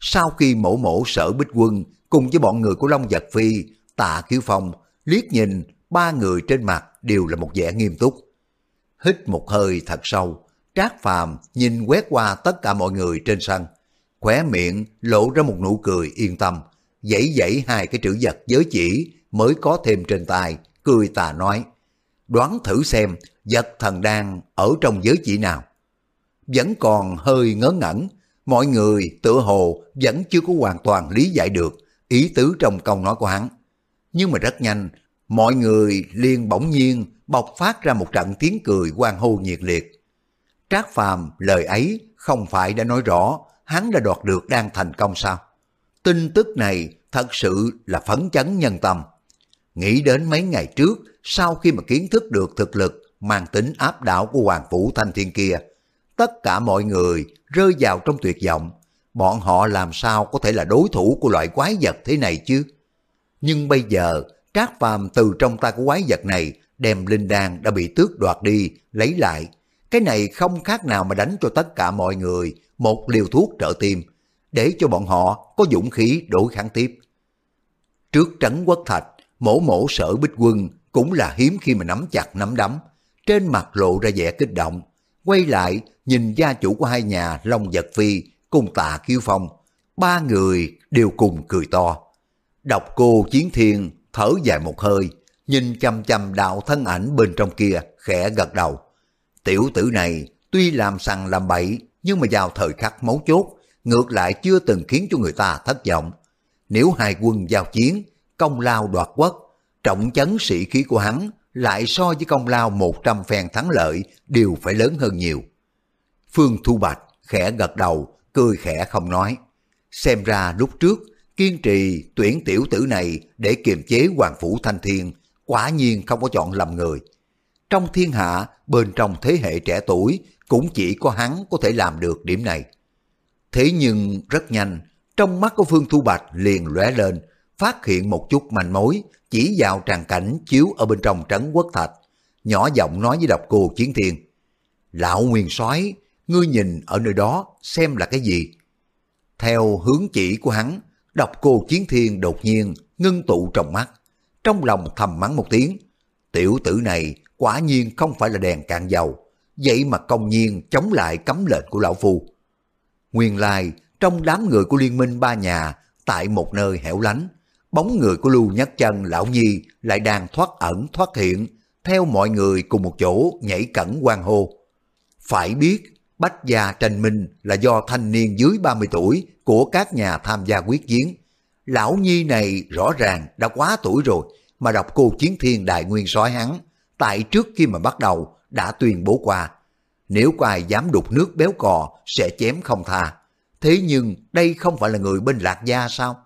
A: Sau khi mổ mổ sở bích quân cùng với bọn người của Long Giật Phi, tạ Kiếu Phong, liếc nhìn ba người trên mặt đều là một vẻ nghiêm túc. Hít một hơi thật sâu, Trác Phàm nhìn quét qua tất cả mọi người trên sân, khóe miệng lộ ra một nụ cười yên tâm, dãy dãy hai cái chữ vật giới chỉ mới có thêm trên tay, cười tà nói, đoán thử xem vật thần đang ở trong giới chỉ nào. Vẫn còn hơi ngớ ngẩn, mọi người tựa hồ vẫn chưa có hoàn toàn lý giải được ý tứ trong câu nói của hắn. Nhưng mà rất nhanh, mọi người liền bỗng nhiên bộc phát ra một trận tiếng cười hoan hô nhiệt liệt. Trác Phàm lời ấy không phải đã nói rõ hắn đã đoạt được đang thành công sao? Tin tức này thật sự là phấn chấn nhân tâm. Nghĩ đến mấy ngày trước, sau khi mà kiến thức được thực lực mang tính áp đảo của Hoàng Phủ Thanh Thiên kia, tất cả mọi người rơi vào trong tuyệt vọng. Bọn họ làm sao có thể là đối thủ của loại quái vật thế này chứ? Nhưng bây giờ, Trác Phàm từ trong tay của quái vật này đem linh đan đã bị tước đoạt đi, lấy lại. Cái này không khác nào mà đánh cho tất cả mọi người một liều thuốc trợ tim, để cho bọn họ có dũng khí đối kháng tiếp. Trước trấn quốc thạch, mổ mổ sở bích quân cũng là hiếm khi mà nắm chặt nắm đấm, trên mặt lộ ra vẻ kích động, quay lại nhìn gia chủ của hai nhà Long vật Phi cùng tạ Kiêu Phong, ba người đều cùng cười to. Độc cô Chiến Thiên thở dài một hơi, nhìn chằm chằm đạo thân ảnh bên trong kia, khẽ gật đầu. Tiểu tử này tuy làm sằng làm bậy, nhưng mà vào thời khắc mấu chốt, ngược lại chưa từng khiến cho người ta thất vọng. Nếu hai quân giao chiến, công lao đoạt quốc, trọng chấn sĩ khí của hắn lại so với công lao 100 phen thắng lợi đều phải lớn hơn nhiều. Phương Thu Bạch khẽ gật đầu, cười khẽ không nói. Xem ra lúc trước, kiên trì tuyển tiểu tử này để kiềm chế Hoàng Phủ Thanh Thiên, quả nhiên không có chọn lầm người. Trong thiên hạ, bên trong thế hệ trẻ tuổi, cũng chỉ có hắn có thể làm được điểm này. Thế nhưng rất nhanh, trong mắt của Phương Thu Bạch liền lóe lên, phát hiện một chút manh mối, chỉ vào tràn cảnh chiếu ở bên trong trấn quốc thạch, nhỏ giọng nói với độc cô Chiến Thiên. Lão Nguyên soái ngươi nhìn ở nơi đó xem là cái gì? Theo hướng chỉ của hắn, độc cô Chiến Thiên đột nhiên ngưng tụ trong mắt, trong lòng thầm mắng một tiếng. Tiểu tử này quả nhiên không phải là đèn cạn dầu, vậy mà công nhiên chống lại cấm lệnh của lão phu. Nguyên lai, trong đám người của liên minh ba nhà, tại một nơi hẻo lánh, bóng người của Lưu Nhất Chân lão nhi lại đang thoát ẩn thoát hiện, theo mọi người cùng một chỗ nhảy cẩn quan hô. Phải biết, Bách gia tranh minh là do thanh niên dưới 30 tuổi của các nhà tham gia quyết chiến. Lão nhi này rõ ràng đã quá tuổi rồi, mà đọc cô chiến thiên đại nguyên soái hắn, tại trước khi mà bắt đầu đã tuyên bố qua. Nếu có ai dám đục nước béo cò sẽ chém không tha. Thế nhưng đây không phải là người bên lạc gia sao?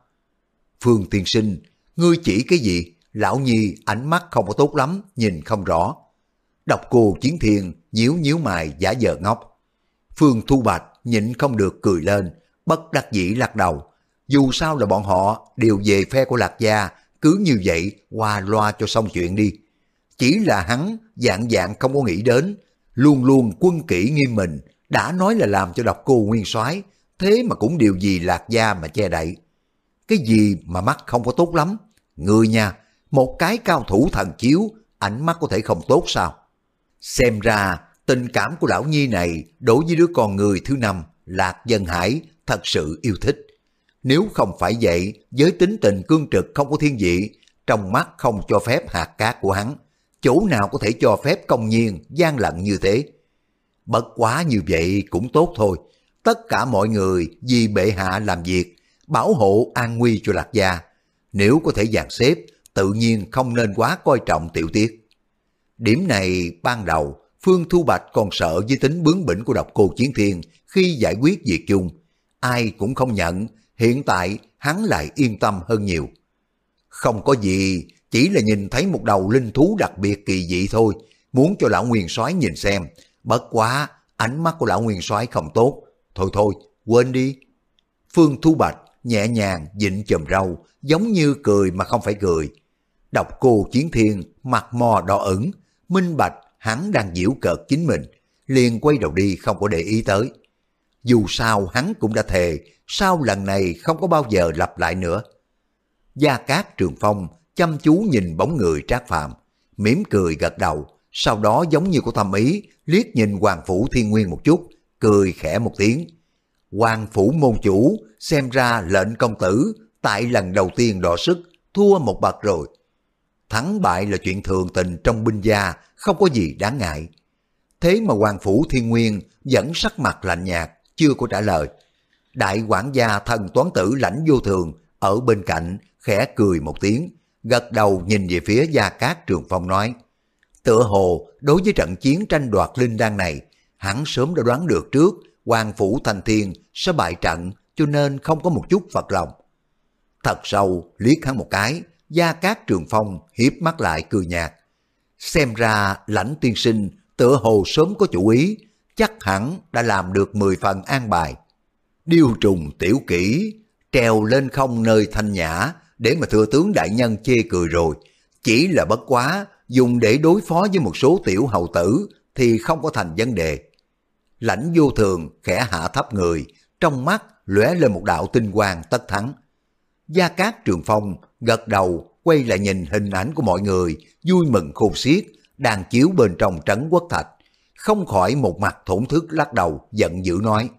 A: Phương tiên sinh, ngươi chỉ cái gì? Lão Nhi ánh mắt không có tốt lắm, nhìn không rõ. Đọc cô chiến thiên, nhíu nhíu mày giả vờ ngốc. Phương Thu Bạch nhịn không được cười lên, bất đắc dĩ lắc đầu. Dù sao là bọn họ đều về phe của Lạc Gia, cứ như vậy qua loa cho xong chuyện đi. Chỉ là hắn dạng dạng không có nghĩ đến, luôn luôn quân kỷ nghiêm mình, đã nói là làm cho độc cô nguyên soái thế mà cũng điều gì Lạc Gia mà che đậy. Cái gì mà mắt không có tốt lắm? Người nha, một cái cao thủ thần chiếu, ánh mắt có thể không tốt sao? Xem ra, tình cảm của lão nhi này đối với đứa con người thứ năm, Lạc Dân Hải, thật sự yêu thích. Nếu không phải vậy, với tính tình cương trực không có thiên vị, trong mắt không cho phép hạt cát của hắn, chỗ nào có thể cho phép công nhiên gian lận như thế. Bất quá như vậy cũng tốt thôi, tất cả mọi người vì bệ hạ làm việc, bảo hộ an nguy cho lạc gia. Nếu có thể dàn xếp, tự nhiên không nên quá coi trọng tiểu tiết. Điểm này ban đầu, Phương Thu Bạch còn sợ với tính bướng bỉnh của độc cô Chiến Thiên khi giải quyết việc chung. Ai cũng không nhận, hiện tại hắn lại yên tâm hơn nhiều. Không có gì, chỉ là nhìn thấy một đầu linh thú đặc biệt kỳ dị thôi, muốn cho lão nguyên soái nhìn xem. Bất quá, ánh mắt của lão nguyên soái không tốt. Thôi thôi, quên đi. Phương Thu Bạch nhẹ nhàng dịnh chùm râu, giống như cười mà không phải cười. Đọc cô Chiến Thiên, mặt mò đỏ ửng, minh bạch hắn đang giễu cợt chính mình, liền quay đầu đi không có để ý tới. Dù sao hắn cũng đã thề, sau lần này không có bao giờ lặp lại nữa. Gia Cát Trường Phong chăm chú nhìn bóng người Trác Phàm, mỉm cười gật đầu, sau đó giống như có thầm ý, liếc nhìn Hoàng Phủ Thiên Nguyên một chút, cười khẽ một tiếng. Hoàng Phủ môn chủ xem ra lệnh công tử tại lần đầu tiên đọ sức thua một bậc rồi. Thắng bại là chuyện thường tình trong binh gia, không có gì đáng ngại. Thế mà Hoàng Phủ Thiên Nguyên vẫn sắc mặt lạnh nhạt, chưa có trả lời. Đại quản gia thần toán tử lãnh vô thường ở bên cạnh khẽ cười một tiếng, gật đầu nhìn về phía Gia Cát Trường Phong nói, Tựa hồ đối với trận chiến tranh đoạt linh đan này, hắn sớm đã đoán được trước Hoàng Phủ Thành Thiên sẽ bại trận cho nên không có một chút phật lòng. Thật sâu liếc hắn một cái, Gia Cát Trường Phong hiếp mắt lại cười nhạt. Xem ra lãnh tiên sinh tựa hồ sớm có chủ ý, chắc hẳn đã làm được 10 phần an bài. Điêu trùng tiểu kỹ, treo lên không nơi thanh nhã để mà thừa tướng đại nhân chê cười rồi. Chỉ là bất quá, dùng để đối phó với một số tiểu hầu tử thì không có thành vấn đề. Lãnh vô thường khẽ hạ thấp người, trong mắt lóe lên một đạo tinh quang tất thắng. Gia Cát Trường Phong gật đầu quay lại nhìn hình ảnh của mọi người vui mừng khôn xiết đang chiếu bên trong trấn quốc thạch. Không khỏi một mặt thổn thức lắc đầu giận dữ nói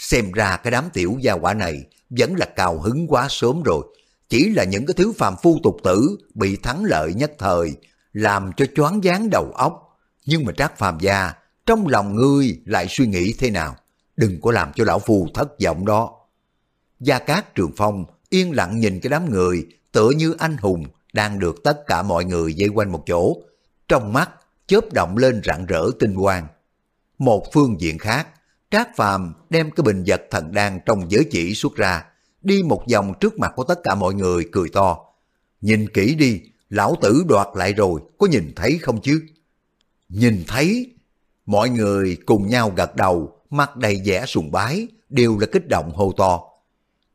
A: Xem ra cái đám tiểu gia quả này vẫn là cao hứng quá sớm rồi. Chỉ là những cái thứ phàm phu tục tử bị thắng lợi nhất thời làm cho choáng váng đầu óc. Nhưng mà Trác Phàm gia, trong lòng ngươi lại suy nghĩ thế nào? Đừng có làm cho lão phu thất vọng đó. Gia Cát Trường Phong yên lặng nhìn cái đám người tựa như anh hùng đang được tất cả mọi người dây quanh một chỗ. Trong mắt chớp động lên rạng rỡ tinh quang. Một phương diện khác, Trác Phàm đem cái bình vật thần đan trong giới chỉ xuất ra, đi một vòng trước mặt của tất cả mọi người cười to. Nhìn kỹ đi, lão tử đoạt lại rồi, có nhìn thấy không chứ? Nhìn thấy, mọi người cùng nhau gật đầu, mặt đầy vẻ sùng bái, đều là kích động hô to.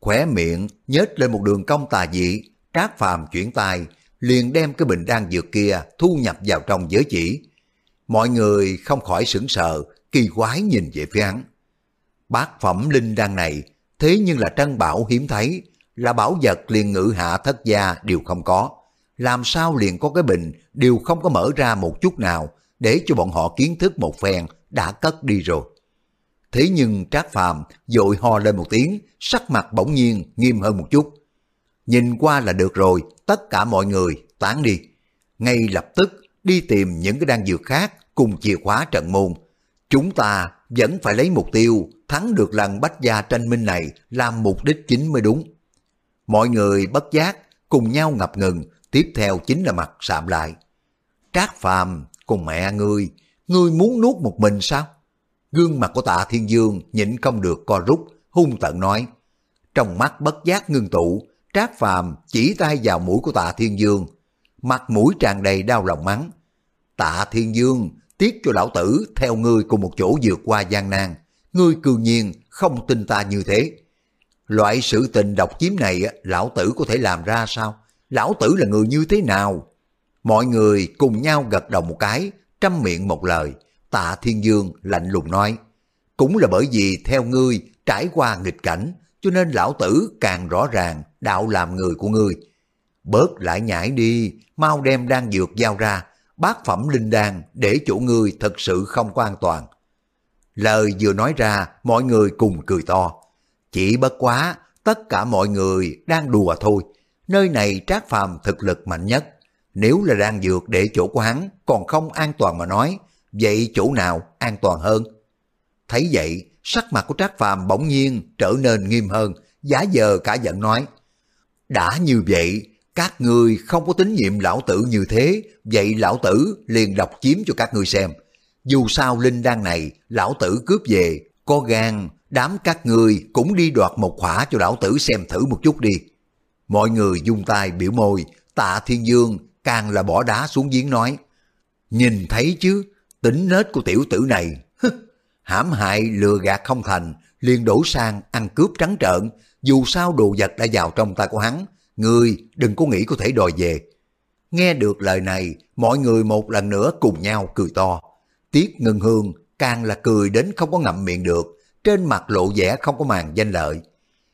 A: Khỏe miệng nhếch lên một đường cong tà dị, trác phàm chuyển tay, liền đem cái bình đan dược kia thu nhập vào trong giới chỉ. Mọi người không khỏi sững sờ, kỳ quái nhìn về phía hắn. Bát phẩm linh đan này thế nhưng là trân bảo hiếm thấy, là bảo vật liền ngự hạ thất gia đều không có làm sao liền có cái bình đều không có mở ra một chút nào để cho bọn họ kiến thức một phen đã cất đi rồi. Thế nhưng Trác Phàm dội ho lên một tiếng, sắc mặt bỗng nhiên nghiêm hơn một chút. Nhìn qua là được rồi, tất cả mọi người tán đi. Ngay lập tức đi tìm những cái đan dược khác cùng chìa khóa trận môn. Chúng ta vẫn phải lấy mục tiêu thắng được lần bách gia tranh minh này làm mục đích chính mới đúng. Mọi người bất giác cùng nhau ngập ngừng tiếp theo chính là mặt sạm lại. Trác phàm, cùng mẹ ngươi, ngươi muốn nuốt một mình sao? Gương mặt của tạ thiên dương nhịn không được co rút, hung tận nói. Trong mắt bất giác ngưng tụ, trác phàm chỉ tay vào mũi của tạ thiên dương. Mặt mũi tràn đầy đau lòng mắng. Tạ thiên dương, tiếc cho lão tử theo ngươi cùng một chỗ vượt qua gian nan. Ngươi cương nhiên không tin ta như thế. Loại sự tình độc chiếm này lão tử có thể làm ra sao? lão tử là người như thế nào? Mọi người cùng nhau gật đầu một cái, trăm miệng một lời, tạ thiên dương lạnh lùng nói, cũng là bởi vì theo ngươi trải qua nghịch cảnh, cho nên lão tử càng rõ ràng đạo làm người của ngươi. Bớt lại nhảy đi, mau đem đang dược giao ra, bát phẩm linh đan để chủ ngươi thật sự không có an toàn. Lời vừa nói ra, mọi người cùng cười to. Chỉ bất quá, tất cả mọi người đang đùa thôi, nơi này Trác Phàm thực lực mạnh nhất. Nếu là đang dược để chỗ của hắn còn không an toàn mà nói, vậy chỗ nào an toàn hơn? Thấy vậy, sắc mặt của Trác Phàm bỗng nhiên trở nên nghiêm hơn, giá giờ cả giận nói. Đã như vậy, các ngươi không có tín nhiệm lão tử như thế, vậy lão tử liền đọc chiếm cho các ngươi xem. Dù sao linh đan này, lão tử cướp về, có gan, đám các ngươi cũng đi đoạt một khỏa cho lão tử xem thử một chút đi. Mọi người dung tay biểu môi, tạ thiên dương càng là bỏ đá xuống giếng nói. Nhìn thấy chứ, tính nết của tiểu tử này, hãm hại lừa gạt không thành, liền đổ sang ăn cướp trắng trợn, dù sao đồ vật đã vào trong tay của hắn, người đừng có nghĩ có thể đòi về. Nghe được lời này, mọi người một lần nữa cùng nhau cười to. Tiết Ngân Hương càng là cười đến không có ngậm miệng được, trên mặt lộ vẻ không có màn danh lợi.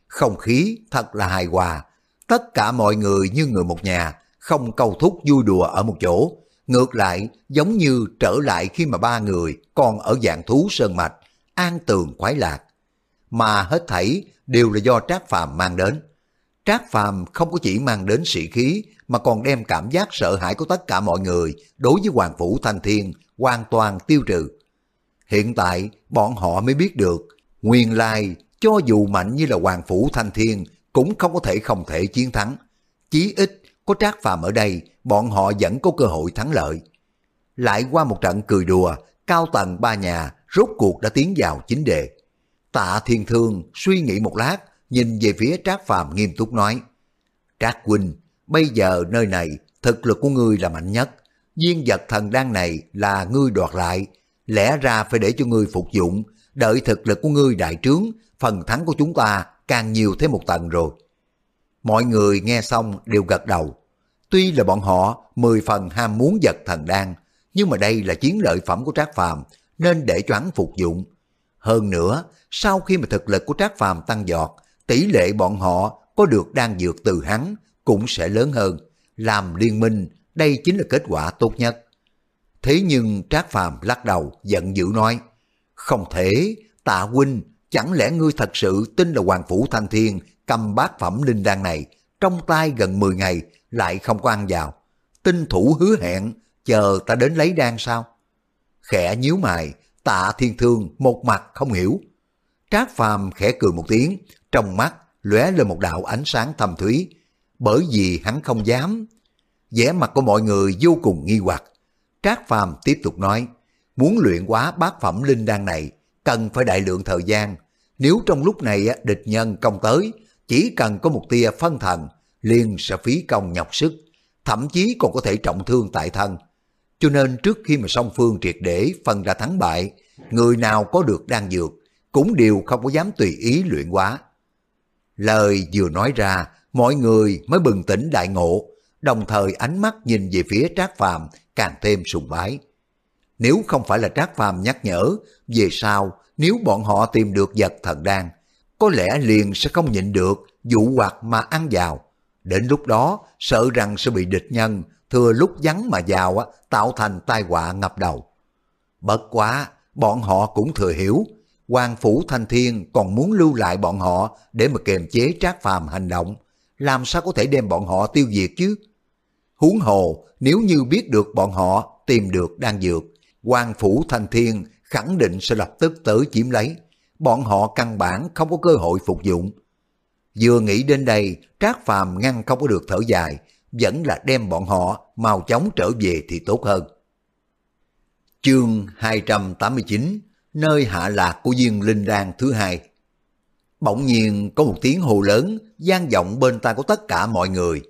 A: Không khí thật là hài hòa, Tất cả mọi người như người một nhà, không câu thúc vui đùa ở một chỗ. Ngược lại, giống như trở lại khi mà ba người còn ở dạng thú sơn mạch, an tường khoái lạc. Mà hết thảy đều là do Trác Phàm mang đến. Trác Phàm không có chỉ mang đến sĩ khí, mà còn đem cảm giác sợ hãi của tất cả mọi người đối với Hoàng Phủ Thanh Thiên hoàn toàn tiêu trừ. Hiện tại, bọn họ mới biết được, nguyên lai, cho dù mạnh như là Hoàng Phủ Thanh Thiên cũng không có thể không thể chiến thắng. Chí ít có Trác Phàm ở đây, bọn họ vẫn có cơ hội thắng lợi. lại qua một trận cười đùa, cao tầng ba nhà rốt cuộc đã tiến vào chính đề. Tạ Thiên Thương suy nghĩ một lát, nhìn về phía Trác Phàm nghiêm túc nói. Trác huynh, bây giờ nơi này thực lực của ngươi là mạnh nhất. Viên vật thần đan này là ngươi đoạt lại. Lẽ ra phải để cho ngươi phục dụng, đợi thực lực của ngươi đại trướng, phần thắng của chúng ta càng nhiều thêm một tầng rồi. Mọi người nghe xong đều gật đầu. Tuy là bọn họ mười phần ham muốn vật thần đan, nhưng mà đây là chiến lợi phẩm của Trác Phàm nên để cho hắn phục dụng. Hơn nữa, sau khi mà thực lực của Trác Phàm tăng giọt, tỷ lệ bọn họ có được đan dược từ hắn cũng sẽ lớn hơn. Làm liên minh, đây chính là kết quả tốt nhất. Thế nhưng Trác Phàm lắc đầu, giận dữ nói, không thể, tạ huynh, chẳng lẽ ngươi thật sự tin là Hoàng Phủ Thanh Thiên cầm bát phẩm linh đan này, trong tay gần 10 ngày, lại không có ăn vào. Tinh thủ hứa hẹn, chờ ta đến lấy đan sao? Khẽ nhíu mày, tạ thiên thương một mặt không hiểu. Trác Phàm khẽ cười một tiếng, trong mắt lóe lên một đạo ánh sáng thầm thúy, bởi vì hắn không dám. vẻ mặt của mọi người vô cùng nghi hoặc. Trác Phàm tiếp tục nói, muốn luyện quá bát phẩm linh đan này, cần phải đại lượng thời gian. Nếu trong lúc này địch nhân công tới, chỉ cần có một tia phân thần, liền sẽ phí công nhọc sức, thậm chí còn có thể trọng thương tại thân. Cho nên trước khi mà song phương triệt để phân ra thắng bại, người nào có được đan dược cũng đều không có dám tùy ý luyện quá. Lời vừa nói ra, mọi người mới bừng tỉnh đại ngộ, đồng thời ánh mắt nhìn về phía Trác Phàm càng thêm sùng bái. Nếu không phải là Trác Phàm nhắc nhở, về sau nếu bọn họ tìm được vật thần đan, có lẽ liền sẽ không nhịn được vụ hoặc mà ăn vào. Đến lúc đó, sợ rằng sẽ bị địch nhân thừa lúc vắng mà vào tạo thành tai họa ngập đầu. Bất quá, bọn họ cũng thừa hiểu, Quan Phủ Thanh Thiên còn muốn lưu lại bọn họ để mà kiềm chế trác phàm hành động, làm sao có thể đem bọn họ tiêu diệt chứ? Huống hồ, nếu như biết được bọn họ tìm được đan dược, Quan Phủ Thanh Thiên khẳng định sẽ lập tức tới chiếm lấy, bọn họ căn bản không có cơ hội phục dụng. Vừa nghĩ đến đây, Trác Phàm ngăn không có được thở dài, vẫn là đem bọn họ mau chóng trở về thì tốt hơn. Chương 289 Nơi hạ lạc của viên linh đan thứ hai Bỗng nhiên có một tiếng hồ lớn gian vọng bên tai của tất cả mọi người.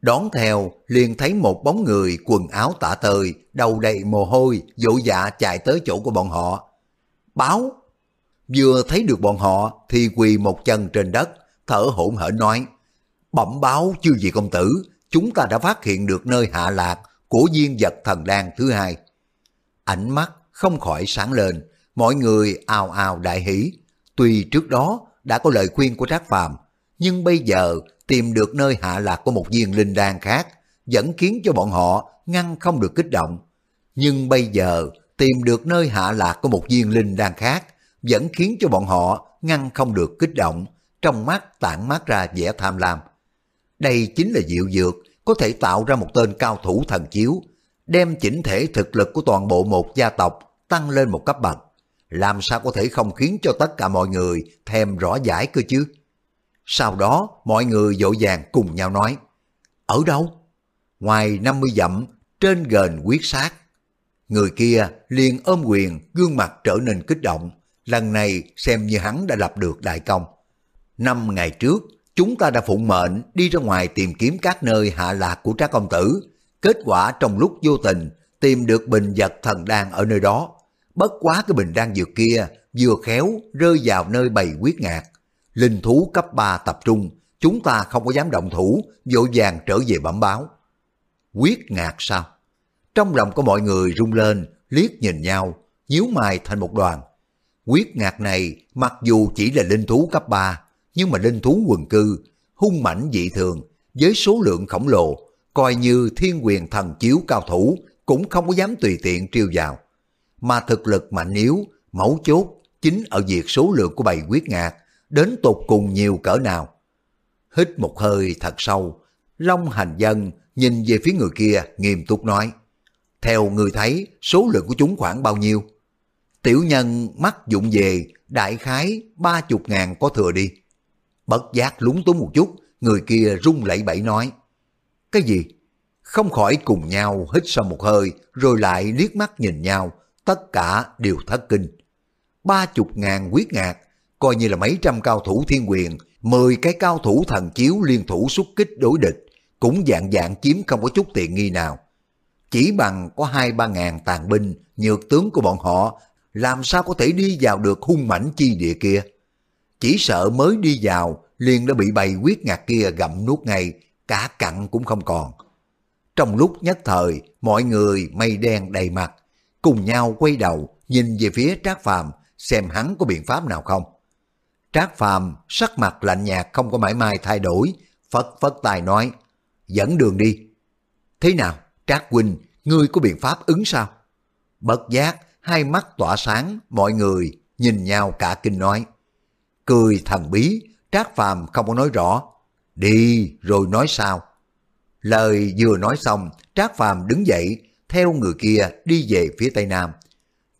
A: Đón theo liền thấy một bóng người quần áo tả tơi, đầu đầy mồ hôi, dỗ dạ chạy tới chỗ của bọn họ. Báo! Vừa thấy được bọn họ thì quỳ một chân trên đất, thở hổn hển nói. Bẩm báo chưa vị công tử, chúng ta đã phát hiện được nơi hạ lạc của viên vật thần đan thứ hai. Ánh mắt không khỏi sáng lên, mọi người ào ào đại hỷ. Tuy trước đó đã có lời khuyên của Trác Phàm, nhưng bây giờ tìm được nơi hạ lạc của một viên linh đan khác vẫn khiến cho bọn họ ngăn không được kích động. Nhưng bây giờ tìm được nơi hạ lạc của một viên linh đan khác vẫn khiến cho bọn họ ngăn không được kích động, trong mắt tản mát ra vẻ tham lam. Đây chính là diệu dược có thể tạo ra một tên cao thủ thần chiếu, đem chỉnh thể thực lực của toàn bộ một gia tộc tăng lên một cấp bậc. Làm sao có thể không khiến cho tất cả mọi người thèm rõ giải cơ chứ? Sau đó mọi người dội vàng cùng nhau nói, ở đâu? Ngoài 50 dặm, trên gần quyết sát. Người kia liền ôm quyền, gương mặt trở nên kích động. Lần này xem như hắn đã lập được đại công. Năm ngày trước, chúng ta đã phụng mệnh đi ra ngoài tìm kiếm các nơi hạ lạc của trác công tử. Kết quả trong lúc vô tình tìm được bình vật thần đan ở nơi đó. Bất quá cái bình đan dược kia vừa khéo rơi vào nơi bầy quyết ngạc. Linh thú cấp 3 tập trung, chúng ta không có dám động thủ, vội vàng trở về bẩm báo. Quyết ngạc sao? Trong lòng của mọi người rung lên, liếc nhìn nhau, nhíu mày thành một đoàn. Quyết ngạc này mặc dù chỉ là linh thú cấp 3, nhưng mà linh thú quần cư, hung mãnh dị thường, với số lượng khổng lồ, coi như thiên quyền thần chiếu cao thủ cũng không có dám tùy tiện triêu vào. Mà thực lực mạnh yếu, mấu chốt chính ở việc số lượng của bầy quyết ngạc đến tột cùng nhiều cỡ nào. Hít một hơi thật sâu, Long hành dân nhìn về phía người kia nghiêm túc nói. Theo người thấy, số lượng của chúng khoảng bao nhiêu? Tiểu nhân mắt dụng về, đại khái ba chục ngàn có thừa đi. Bất giác lúng túng một chút, người kia rung lẩy bẩy nói. Cái gì? không khỏi cùng nhau hít sâu một hơi rồi lại liếc mắt nhìn nhau, tất cả đều thất kinh. Ba chục ngàn quyết ngạc, coi như là mấy trăm cao thủ thiên quyền, mười cái cao thủ thần chiếu liên thủ xuất kích đối địch, cũng dạng dạng chiếm không có chút tiện nghi nào. Chỉ bằng có hai ba ngàn tàn binh, nhược tướng của bọn họ, làm sao có thể đi vào được hung mảnh chi địa kia. Chỉ sợ mới đi vào, liền đã bị bầy quyết ngạc kia gặm nuốt ngay, cả cặn cũng không còn. Trong lúc nhất thời, mọi người mây đen đầy mặt, cùng nhau quay đầu nhìn về phía Trác Phàm xem hắn có biện pháp nào không. Trác Phàm sắc mặt lạnh nhạt không có mãi mai thay đổi, phất phất tài nói, dẫn đường đi. Thế nào, Trác Huynh, ngươi có biện pháp ứng sao? Bất giác, hai mắt tỏa sáng, mọi người nhìn nhau cả kinh nói. Cười thần bí, Trác Phàm không có nói rõ. Đi, rồi nói sao? Lời vừa nói xong, Trác Phàm đứng dậy, theo người kia đi về phía Tây Nam.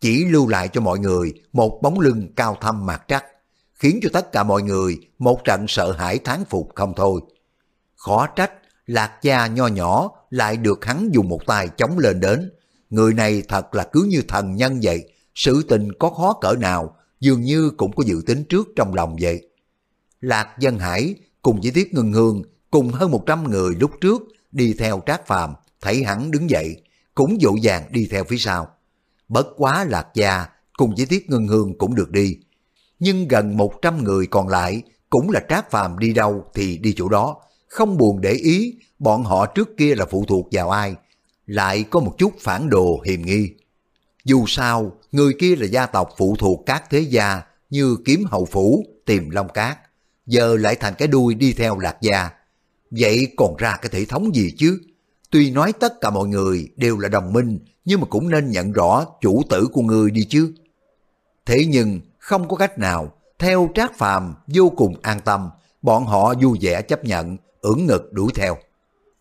A: Chỉ lưu lại cho mọi người một bóng lưng cao thâm mạc trắc, khiến cho tất cả mọi người một trận sợ hãi thán phục không thôi. Khó trách, lạc gia nho nhỏ lại được hắn dùng một tay chống lên đến. Người này thật là cứ như thần nhân vậy, sự tình có khó cỡ nào, dường như cũng có dự tính trước trong lòng vậy. Lạc Dân Hải cùng với Tiết Ngân Hương cùng hơn 100 người lúc trước đi theo Trác Phàm thấy hắn đứng dậy, cũng dỗ dàng đi theo phía sau. Bất quá Lạc Gia cùng với Tiết Ngân Hương cũng được đi. Nhưng gần 100 người còn lại cũng là Trác Phàm đi đâu thì đi chỗ đó, không buồn để ý bọn họ trước kia là phụ thuộc vào ai, lại có một chút phản đồ hiềm nghi. Dù sao, người kia là gia tộc phụ thuộc các thế gia như Kiếm Hậu Phủ, Tìm Long Cát, giờ lại thành cái đuôi đi theo Lạc Gia. Vậy còn ra cái thể thống gì chứ? Tuy nói tất cả mọi người đều là đồng minh, nhưng mà cũng nên nhận rõ chủ tử của người đi chứ. Thế nhưng không có cách nào, theo Trác Phàm vô cùng an tâm, bọn họ vui vẻ chấp nhận, ưỡn ngực đuổi theo.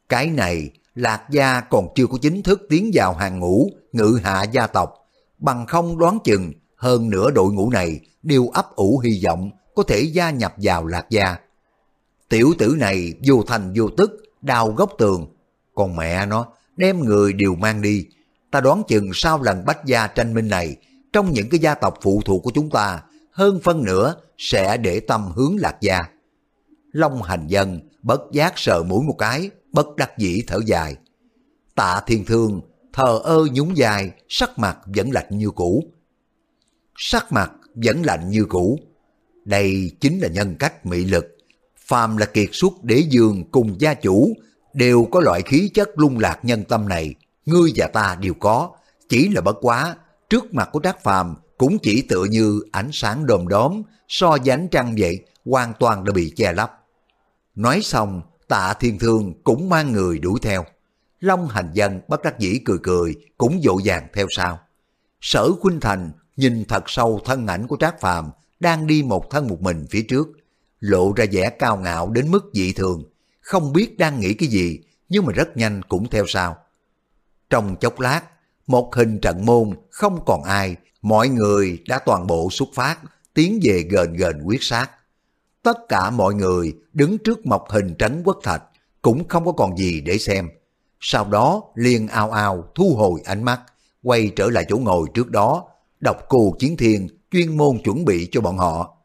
A: Cái này, Lạc Gia còn chưa có chính thức tiến vào hàng ngũ ngự hạ gia tộc, bằng không đoán chừng hơn nửa đội ngũ này đều ấp ủ hy vọng có thể gia nhập vào Lạc Gia. Tiểu tử này vô thành vô tức, đào gốc tường, còn mẹ nó đem người đều mang đi. Ta đoán chừng sau lần bách gia tranh minh này, trong những cái gia tộc phụ thuộc của chúng ta, hơn phân nửa sẽ để tâm hướng Lạc Gia. Long hành dân bất giác sợ mũi một cái, bất đắc dĩ thở dài. Tạ thiên thương, thờ ơ nhún dài, sắc mặt vẫn lạnh như cũ. Sắc mặt vẫn lạnh như cũ. Đây chính là nhân cách mị lực. Phàm là kiệt xuất đế dương cùng gia chủ, đều có loại khí chất lung lạc nhân tâm này. Ngươi và ta đều có, chỉ là bất quá, trước mặt của Trác Phàm cũng chỉ tựa như ánh sáng đom đóm, so với ánh trăng vậy, hoàn toàn đã bị che lấp. Nói xong, tạ thiên thương cũng mang người đuổi theo. Long hành dân bất đắc dĩ cười cười, cũng dỗ vàng theo sau. Sở Khuynh Thành nhìn thật sâu thân ảnh của Trác Phàm đang đi một thân một mình phía trước, lộ ra vẻ cao ngạo đến mức dị thường, không biết đang nghĩ cái gì, nhưng mà rất nhanh cũng theo sau. Trong chốc lát, một hình trận môn không còn ai, mọi người đã toàn bộ xuất phát, tiến về gần gần quyết sát. Tất cả mọi người đứng trước mọc hình trấn quốc thạch, cũng không có còn gì để xem. Sau đó liền ao ao thu hồi ánh mắt, quay trở lại chỗ ngồi trước đó, đọc cù chiến thiên chuyên môn chuẩn bị cho bọn họ.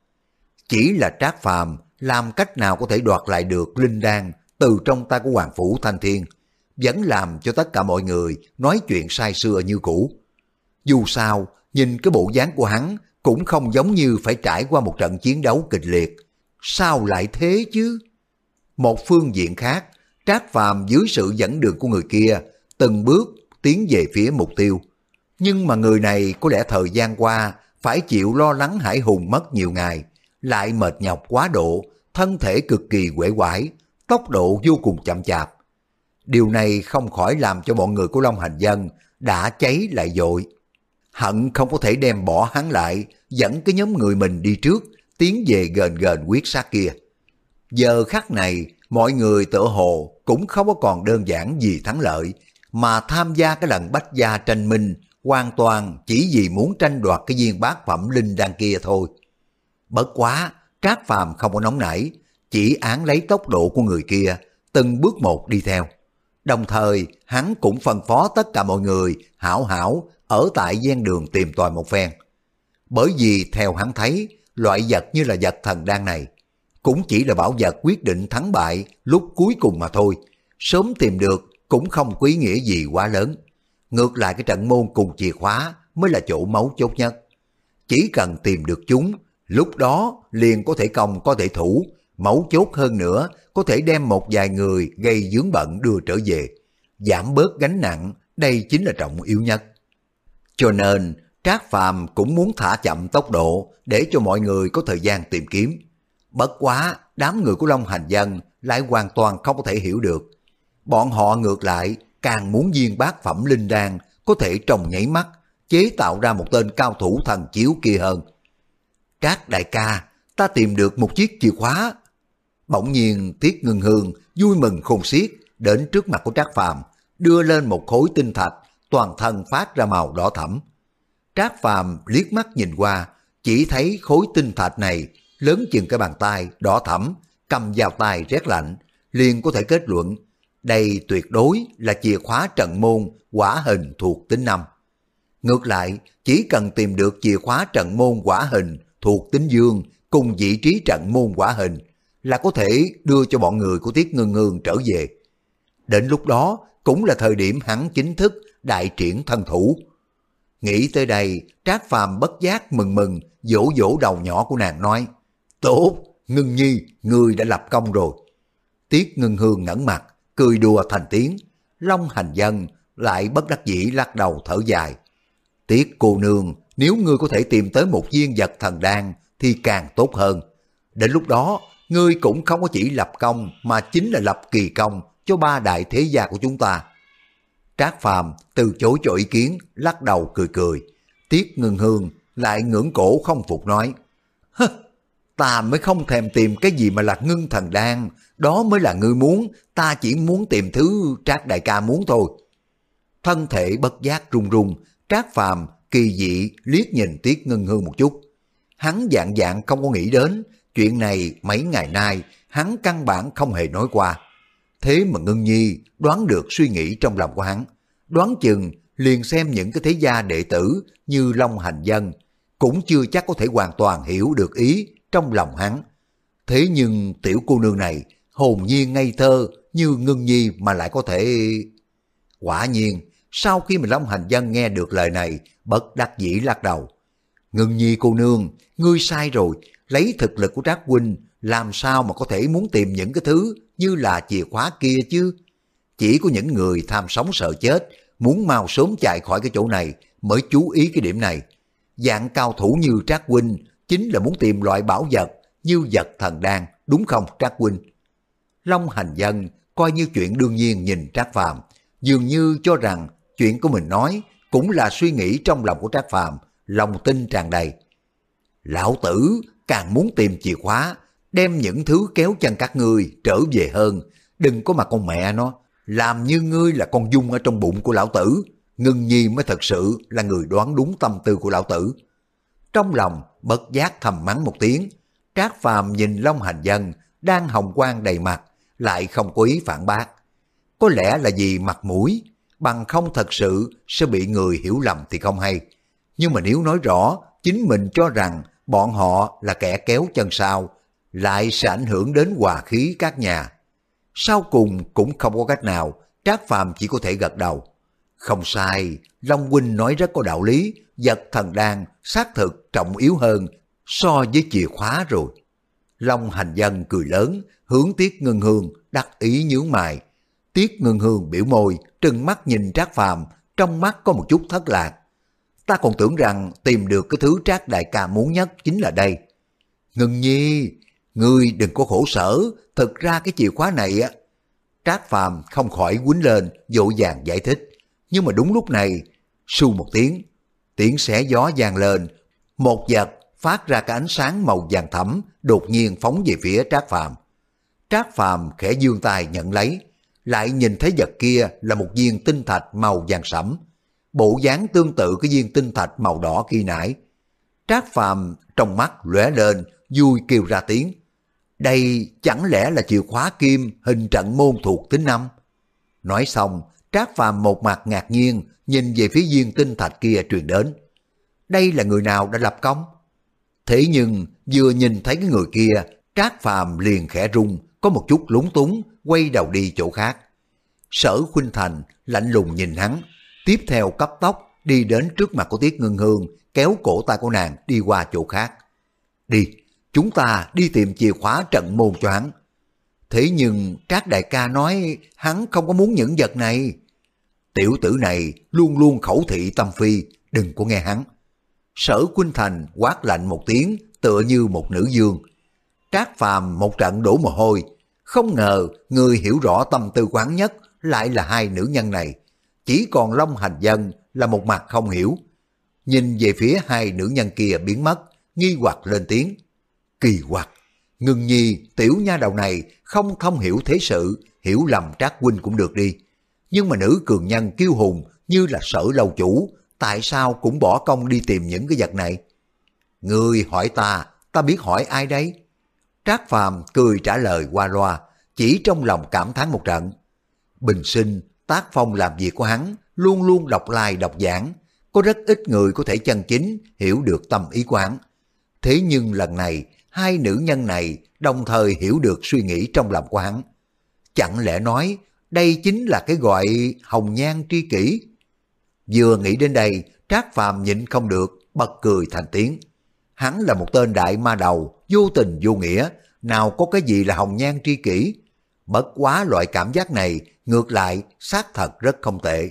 A: Chỉ là trác phàm làm cách nào có thể đoạt lại được linh đan từ trong tay của Hoàng Phủ Thanh Thiên, vẫn làm cho tất cả mọi người nói chuyện sai xưa như cũ. Dù sao, nhìn cái bộ dáng của hắn cũng không giống như phải trải qua một trận chiến đấu kịch liệt. Sao lại thế chứ? Một phương diện khác, Trác Phàm dưới sự dẫn đường của người kia, từng bước tiến về phía mục tiêu. Nhưng mà người này có lẽ thời gian qua phải chịu lo lắng hải hùng mất nhiều ngày, lại mệt nhọc quá độ, thân thể cực kỳ quể quải, tốc độ vô cùng chậm chạp. Điều này không khỏi làm cho bọn người của Long Hành Dân đã cháy lại dội. Hận không có thể đem bỏ hắn lại, dẫn cái nhóm người mình đi trước, tiến về gần gần quyết sát kia. Giờ khắc này, mọi người tự hồ cũng không có còn đơn giản gì thắng lợi, mà tham gia cái lần bách gia tranh minh hoàn toàn chỉ vì muốn tranh đoạt cái viên bát phẩm linh đan kia thôi. Bất quá, Trác Phàm không có nóng nảy, chỉ án lấy tốc độ của người kia, từng bước một đi theo. Đồng thời, hắn cũng phân phó tất cả mọi người hảo hảo ở tại gian đường tìm tòi một phen. Bởi vì theo hắn thấy, loại vật như là vật thần đan này, cũng chỉ là bảo vật quyết định thắng bại lúc cuối cùng mà thôi. Sớm tìm được cũng không quý nghĩa gì quá lớn. Ngược lại cái trận môn cùng chìa khóa mới là chỗ máu chốt nhất. Chỉ cần tìm được chúng, lúc đó liền có thể công có thể thủ, mẫu chốt hơn nữa có thể đem một vài người gây dướng bận đưa trở về. Giảm bớt gánh nặng, đây chính là trọng yếu nhất. Cho nên, Trác Phàm cũng muốn thả chậm tốc độ để cho mọi người có thời gian tìm kiếm. Bất quá, đám người của Long Hành Dân lại hoàn toàn không có thể hiểu được. Bọn họ ngược lại càng muốn viên bát phẩm linh đan có thể trồng nhảy mắt, chế tạo ra một tên cao thủ thần chiếu kia hơn. Các đại ca, ta tìm được một chiếc chìa khóa. Bỗng nhiên Tiết Ngân Hương vui mừng khôn xiết đến trước mặt của Trác Phàm đưa lên một khối tinh thạch toàn thân phát ra màu đỏ thẫm. Trác Phàm liếc mắt nhìn qua, chỉ thấy khối tinh thạch này lớn chừng cái bàn tay, đỏ thẫm, cầm vào tay rét lạnh, liền có thể kết luận đây tuyệt đối là chìa khóa trận môn quả hình thuộc tính năm. Ngược lại, chỉ cần tìm được chìa khóa trận môn quả hình thuộc tính dương cùng vị trí trận môn quả hình là có thể đưa cho bọn người của Tiết Ngưng Ngương trở về. Đến lúc đó cũng là thời điểm hắn chính thức đại triển thân thủ. Nghĩ tới đây, Trác Phàm bất giác mừng mừng, dỗ dỗ đầu nhỏ của nàng nói, Tốt, Ngưng Nhi, ngươi đã lập công rồi. Tiết Ngưng Hương ngẩn mặt, cười đùa thành tiếng, Long Hành Dân lại bất đắc dĩ lắc đầu thở dài. Tiết cô nương, nếu ngươi có thể tìm tới một viên vật thần đan thì càng tốt hơn. Đến lúc đó, ngươi cũng không có chỉ lập công mà chính là lập kỳ công cho ba đại thế gia của chúng ta. Trác Phàm từ chối cho ý kiến, lắc đầu cười cười. Tiết ngừng Hương lại ngưỡng cổ không phục nói. Hơ, ta mới không thèm tìm cái gì mà là ngưng thần đan, đó mới là ngươi muốn, ta chỉ muốn tìm thứ Trác đại ca muốn thôi. Thân thể bất giác run run, Trác Phàm kỳ dị liếc nhìn Tiết Ngân Hương một chút. Hắn dạng dạng không có nghĩ đến, chuyện này mấy ngày nay hắn căn bản không hề nói qua. Thế mà Ngân Nhi đoán được suy nghĩ trong lòng của hắn. Đoán chừng liền xem những cái thế gia đệ tử như Long Hành Dân cũng chưa chắc có thể hoàn toàn hiểu được ý trong lòng hắn. Thế nhưng tiểu cô nương này hồn nhiên ngây thơ như Ngân Nhi mà lại có thể... Quả nhiên, sau khi mà Long Hành Dân nghe được lời này, bất đắc dĩ lắc đầu. ngừng Nhi cô nương, ngươi sai rồi, lấy thực lực của Trác Huynh, làm sao mà có thể muốn tìm những cái thứ như là chìa khóa kia chứ? Chỉ có những người tham sống sợ chết, muốn mau sớm chạy khỏi cái chỗ này mới chú ý cái điểm này. Dạng cao thủ như Trác Huynh chính là muốn tìm loại bảo vật như vật thần đan, đúng không Trác Huynh? Long Hành Dân coi như chuyện đương nhiên nhìn Trác Phàm dường như cho rằng chuyện của mình nói cũng là suy nghĩ trong lòng của Trác Phàm lòng tin tràn đầy. Lão tử càng muốn tìm chìa khóa, đem những thứ kéo chân các ngươi trở về hơn, đừng có mà con mẹ nó, làm như ngươi là con dung ở trong bụng của lão tử, ngưng nhi mới thật sự là người đoán đúng tâm tư của lão tử. Trong lòng bất giác thầm mắng một tiếng, Trác Phàm nhìn Long Hành Dân đang hồng quang đầy mặt, lại không có ý phản bác. Có lẽ là vì mặt mũi, bằng không thật sự sẽ bị người hiểu lầm thì không hay. Nhưng mà nếu nói rõ, chính mình cho rằng bọn họ là kẻ kéo chân sau, lại sẽ ảnh hưởng đến hòa khí các nhà. Sau cùng cũng không có cách nào, Trác Phàm chỉ có thể gật đầu. Không sai, Long Huynh nói rất có đạo lý, vật thần đan xác thực trọng yếu hơn so với chìa khóa rồi. Long hành dân cười lớn, hướng Tiết Ngân Hương đắc ý nhướng mày. Tiết Ngân Hương biểu môi, trừng mắt nhìn Trác Phàm, trong mắt có một chút thất lạc. Ta còn tưởng rằng tìm được cái thứ Trác đại ca muốn nhất chính là đây. Ngân Nhi, ngươi đừng có khổ sở, thực ra cái chìa khóa này á. Trác Phàm không khỏi quýnh lên, dỗ dàng giải thích. Nhưng mà đúng lúc này, su một tiếng, tiếng xé gió vang lên, một vật phát ra cái ánh sáng màu vàng thẫm đột nhiên phóng về phía Trác Phàm. Trác Phàm khẽ dương tay nhận lấy, lại nhìn thấy vật kia là một viên tinh thạch màu vàng sẫm, bộ dáng tương tự cái viên tinh thạch màu đỏ khi nãy. Trác Phàm trong mắt lóe lên, vui kêu ra tiếng. Đây chẳng lẽ là chìa khóa kim hình trận môn thuộc tính năm? Nói xong, Trác Phàm một mặt ngạc nhiên nhìn về phía viên tinh thạch kia truyền đến. Đây là người nào đã lập công? Thế nhưng vừa nhìn thấy cái người kia, Trác Phàm liền khẽ rung, có một chút lúng túng, quay đầu đi chỗ khác. Sở Khuynh Thành lạnh lùng nhìn hắn, tiếp theo cấp tốc đi đến trước mặt của Tiết Ngân Hương, kéo cổ tay của nàng đi qua chỗ khác. Đi, chúng ta đi tìm chìa khóa trận môn cho hắn. Thế nhưng các đại ca nói hắn không có muốn những vật này. Tiểu tử này luôn luôn khẩu thị tâm phi, đừng có nghe hắn. Sở Khuynh Thành quát lạnh một tiếng tựa như một nữ dương. Trác Phàm một trận đổ mồ hôi, không ngờ người hiểu rõ tâm tư quán nhất lại là hai nữ nhân này. Chỉ còn Long Hành Dân là một mặt không hiểu. Nhìn về phía hai nữ nhân kia biến mất, nghi hoặc lên tiếng. Kỳ quặc, ngừng nhi tiểu nha đầu này không thông hiểu thế sự, hiểu lầm trác huynh cũng được đi. Nhưng mà nữ cường nhân kiêu hùng như là sở lâu chủ, tại sao cũng bỏ công đi tìm những cái vật này? Người hỏi ta, ta biết hỏi ai đấy? Trác Phàm cười trả lời qua loa, chỉ trong lòng cảm thán một trận. Bình sinh, tác phong làm việc của hắn luôn luôn đọc lai đọc giảng, có rất ít người có thể chân chính hiểu được tâm ý quán. Thế nhưng lần này, hai nữ nhân này đồng thời hiểu được suy nghĩ trong lòng của hắn. Chẳng lẽ nói đây chính là cái gọi hồng nhan tri kỷ? Vừa nghĩ đến đây, Trác Phàm nhịn không được, bật cười thành tiếng. Hắn là một tên đại ma đầu, vô tình vô nghĩa, nào có cái gì là hồng nhan tri kỷ. Bất quá loại cảm giác này, ngược lại, xác thật rất không tệ.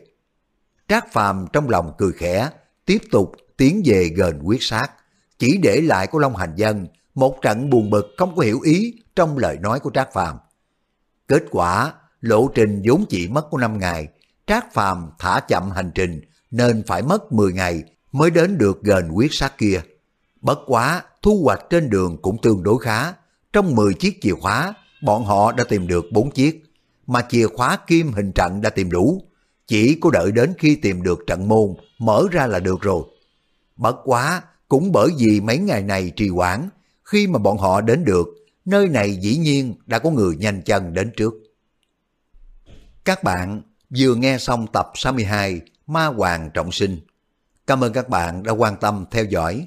A: Trác Phàm trong lòng cười khẽ, tiếp tục tiến về gần quyết sát, chỉ để lại của Long Hành Dân một trận buồn bực không có hiểu ý trong lời nói của Trác Phàm. Kết quả, lộ trình vốn chỉ mất có 5 ngày, Trác Phàm thả chậm hành trình nên phải mất 10 ngày mới đến được gần quyết sát kia. Bất quá, thu hoạch trên đường cũng tương đối khá. Trong 10 chiếc chìa khóa, bọn họ đã tìm được 4 chiếc, mà chìa khóa kim hình trận đã tìm đủ. Chỉ có đợi đến khi tìm được trận môn, mở ra là được rồi. Bất quá, cũng bởi vì mấy ngày này trì hoãn, khi mà bọn họ đến được, nơi này dĩ nhiên đã có người nhanh chân đến trước. Các bạn vừa nghe xong tập 62 Ma Hoàng Trọng Sinh. Cảm ơn các bạn đã quan tâm theo dõi.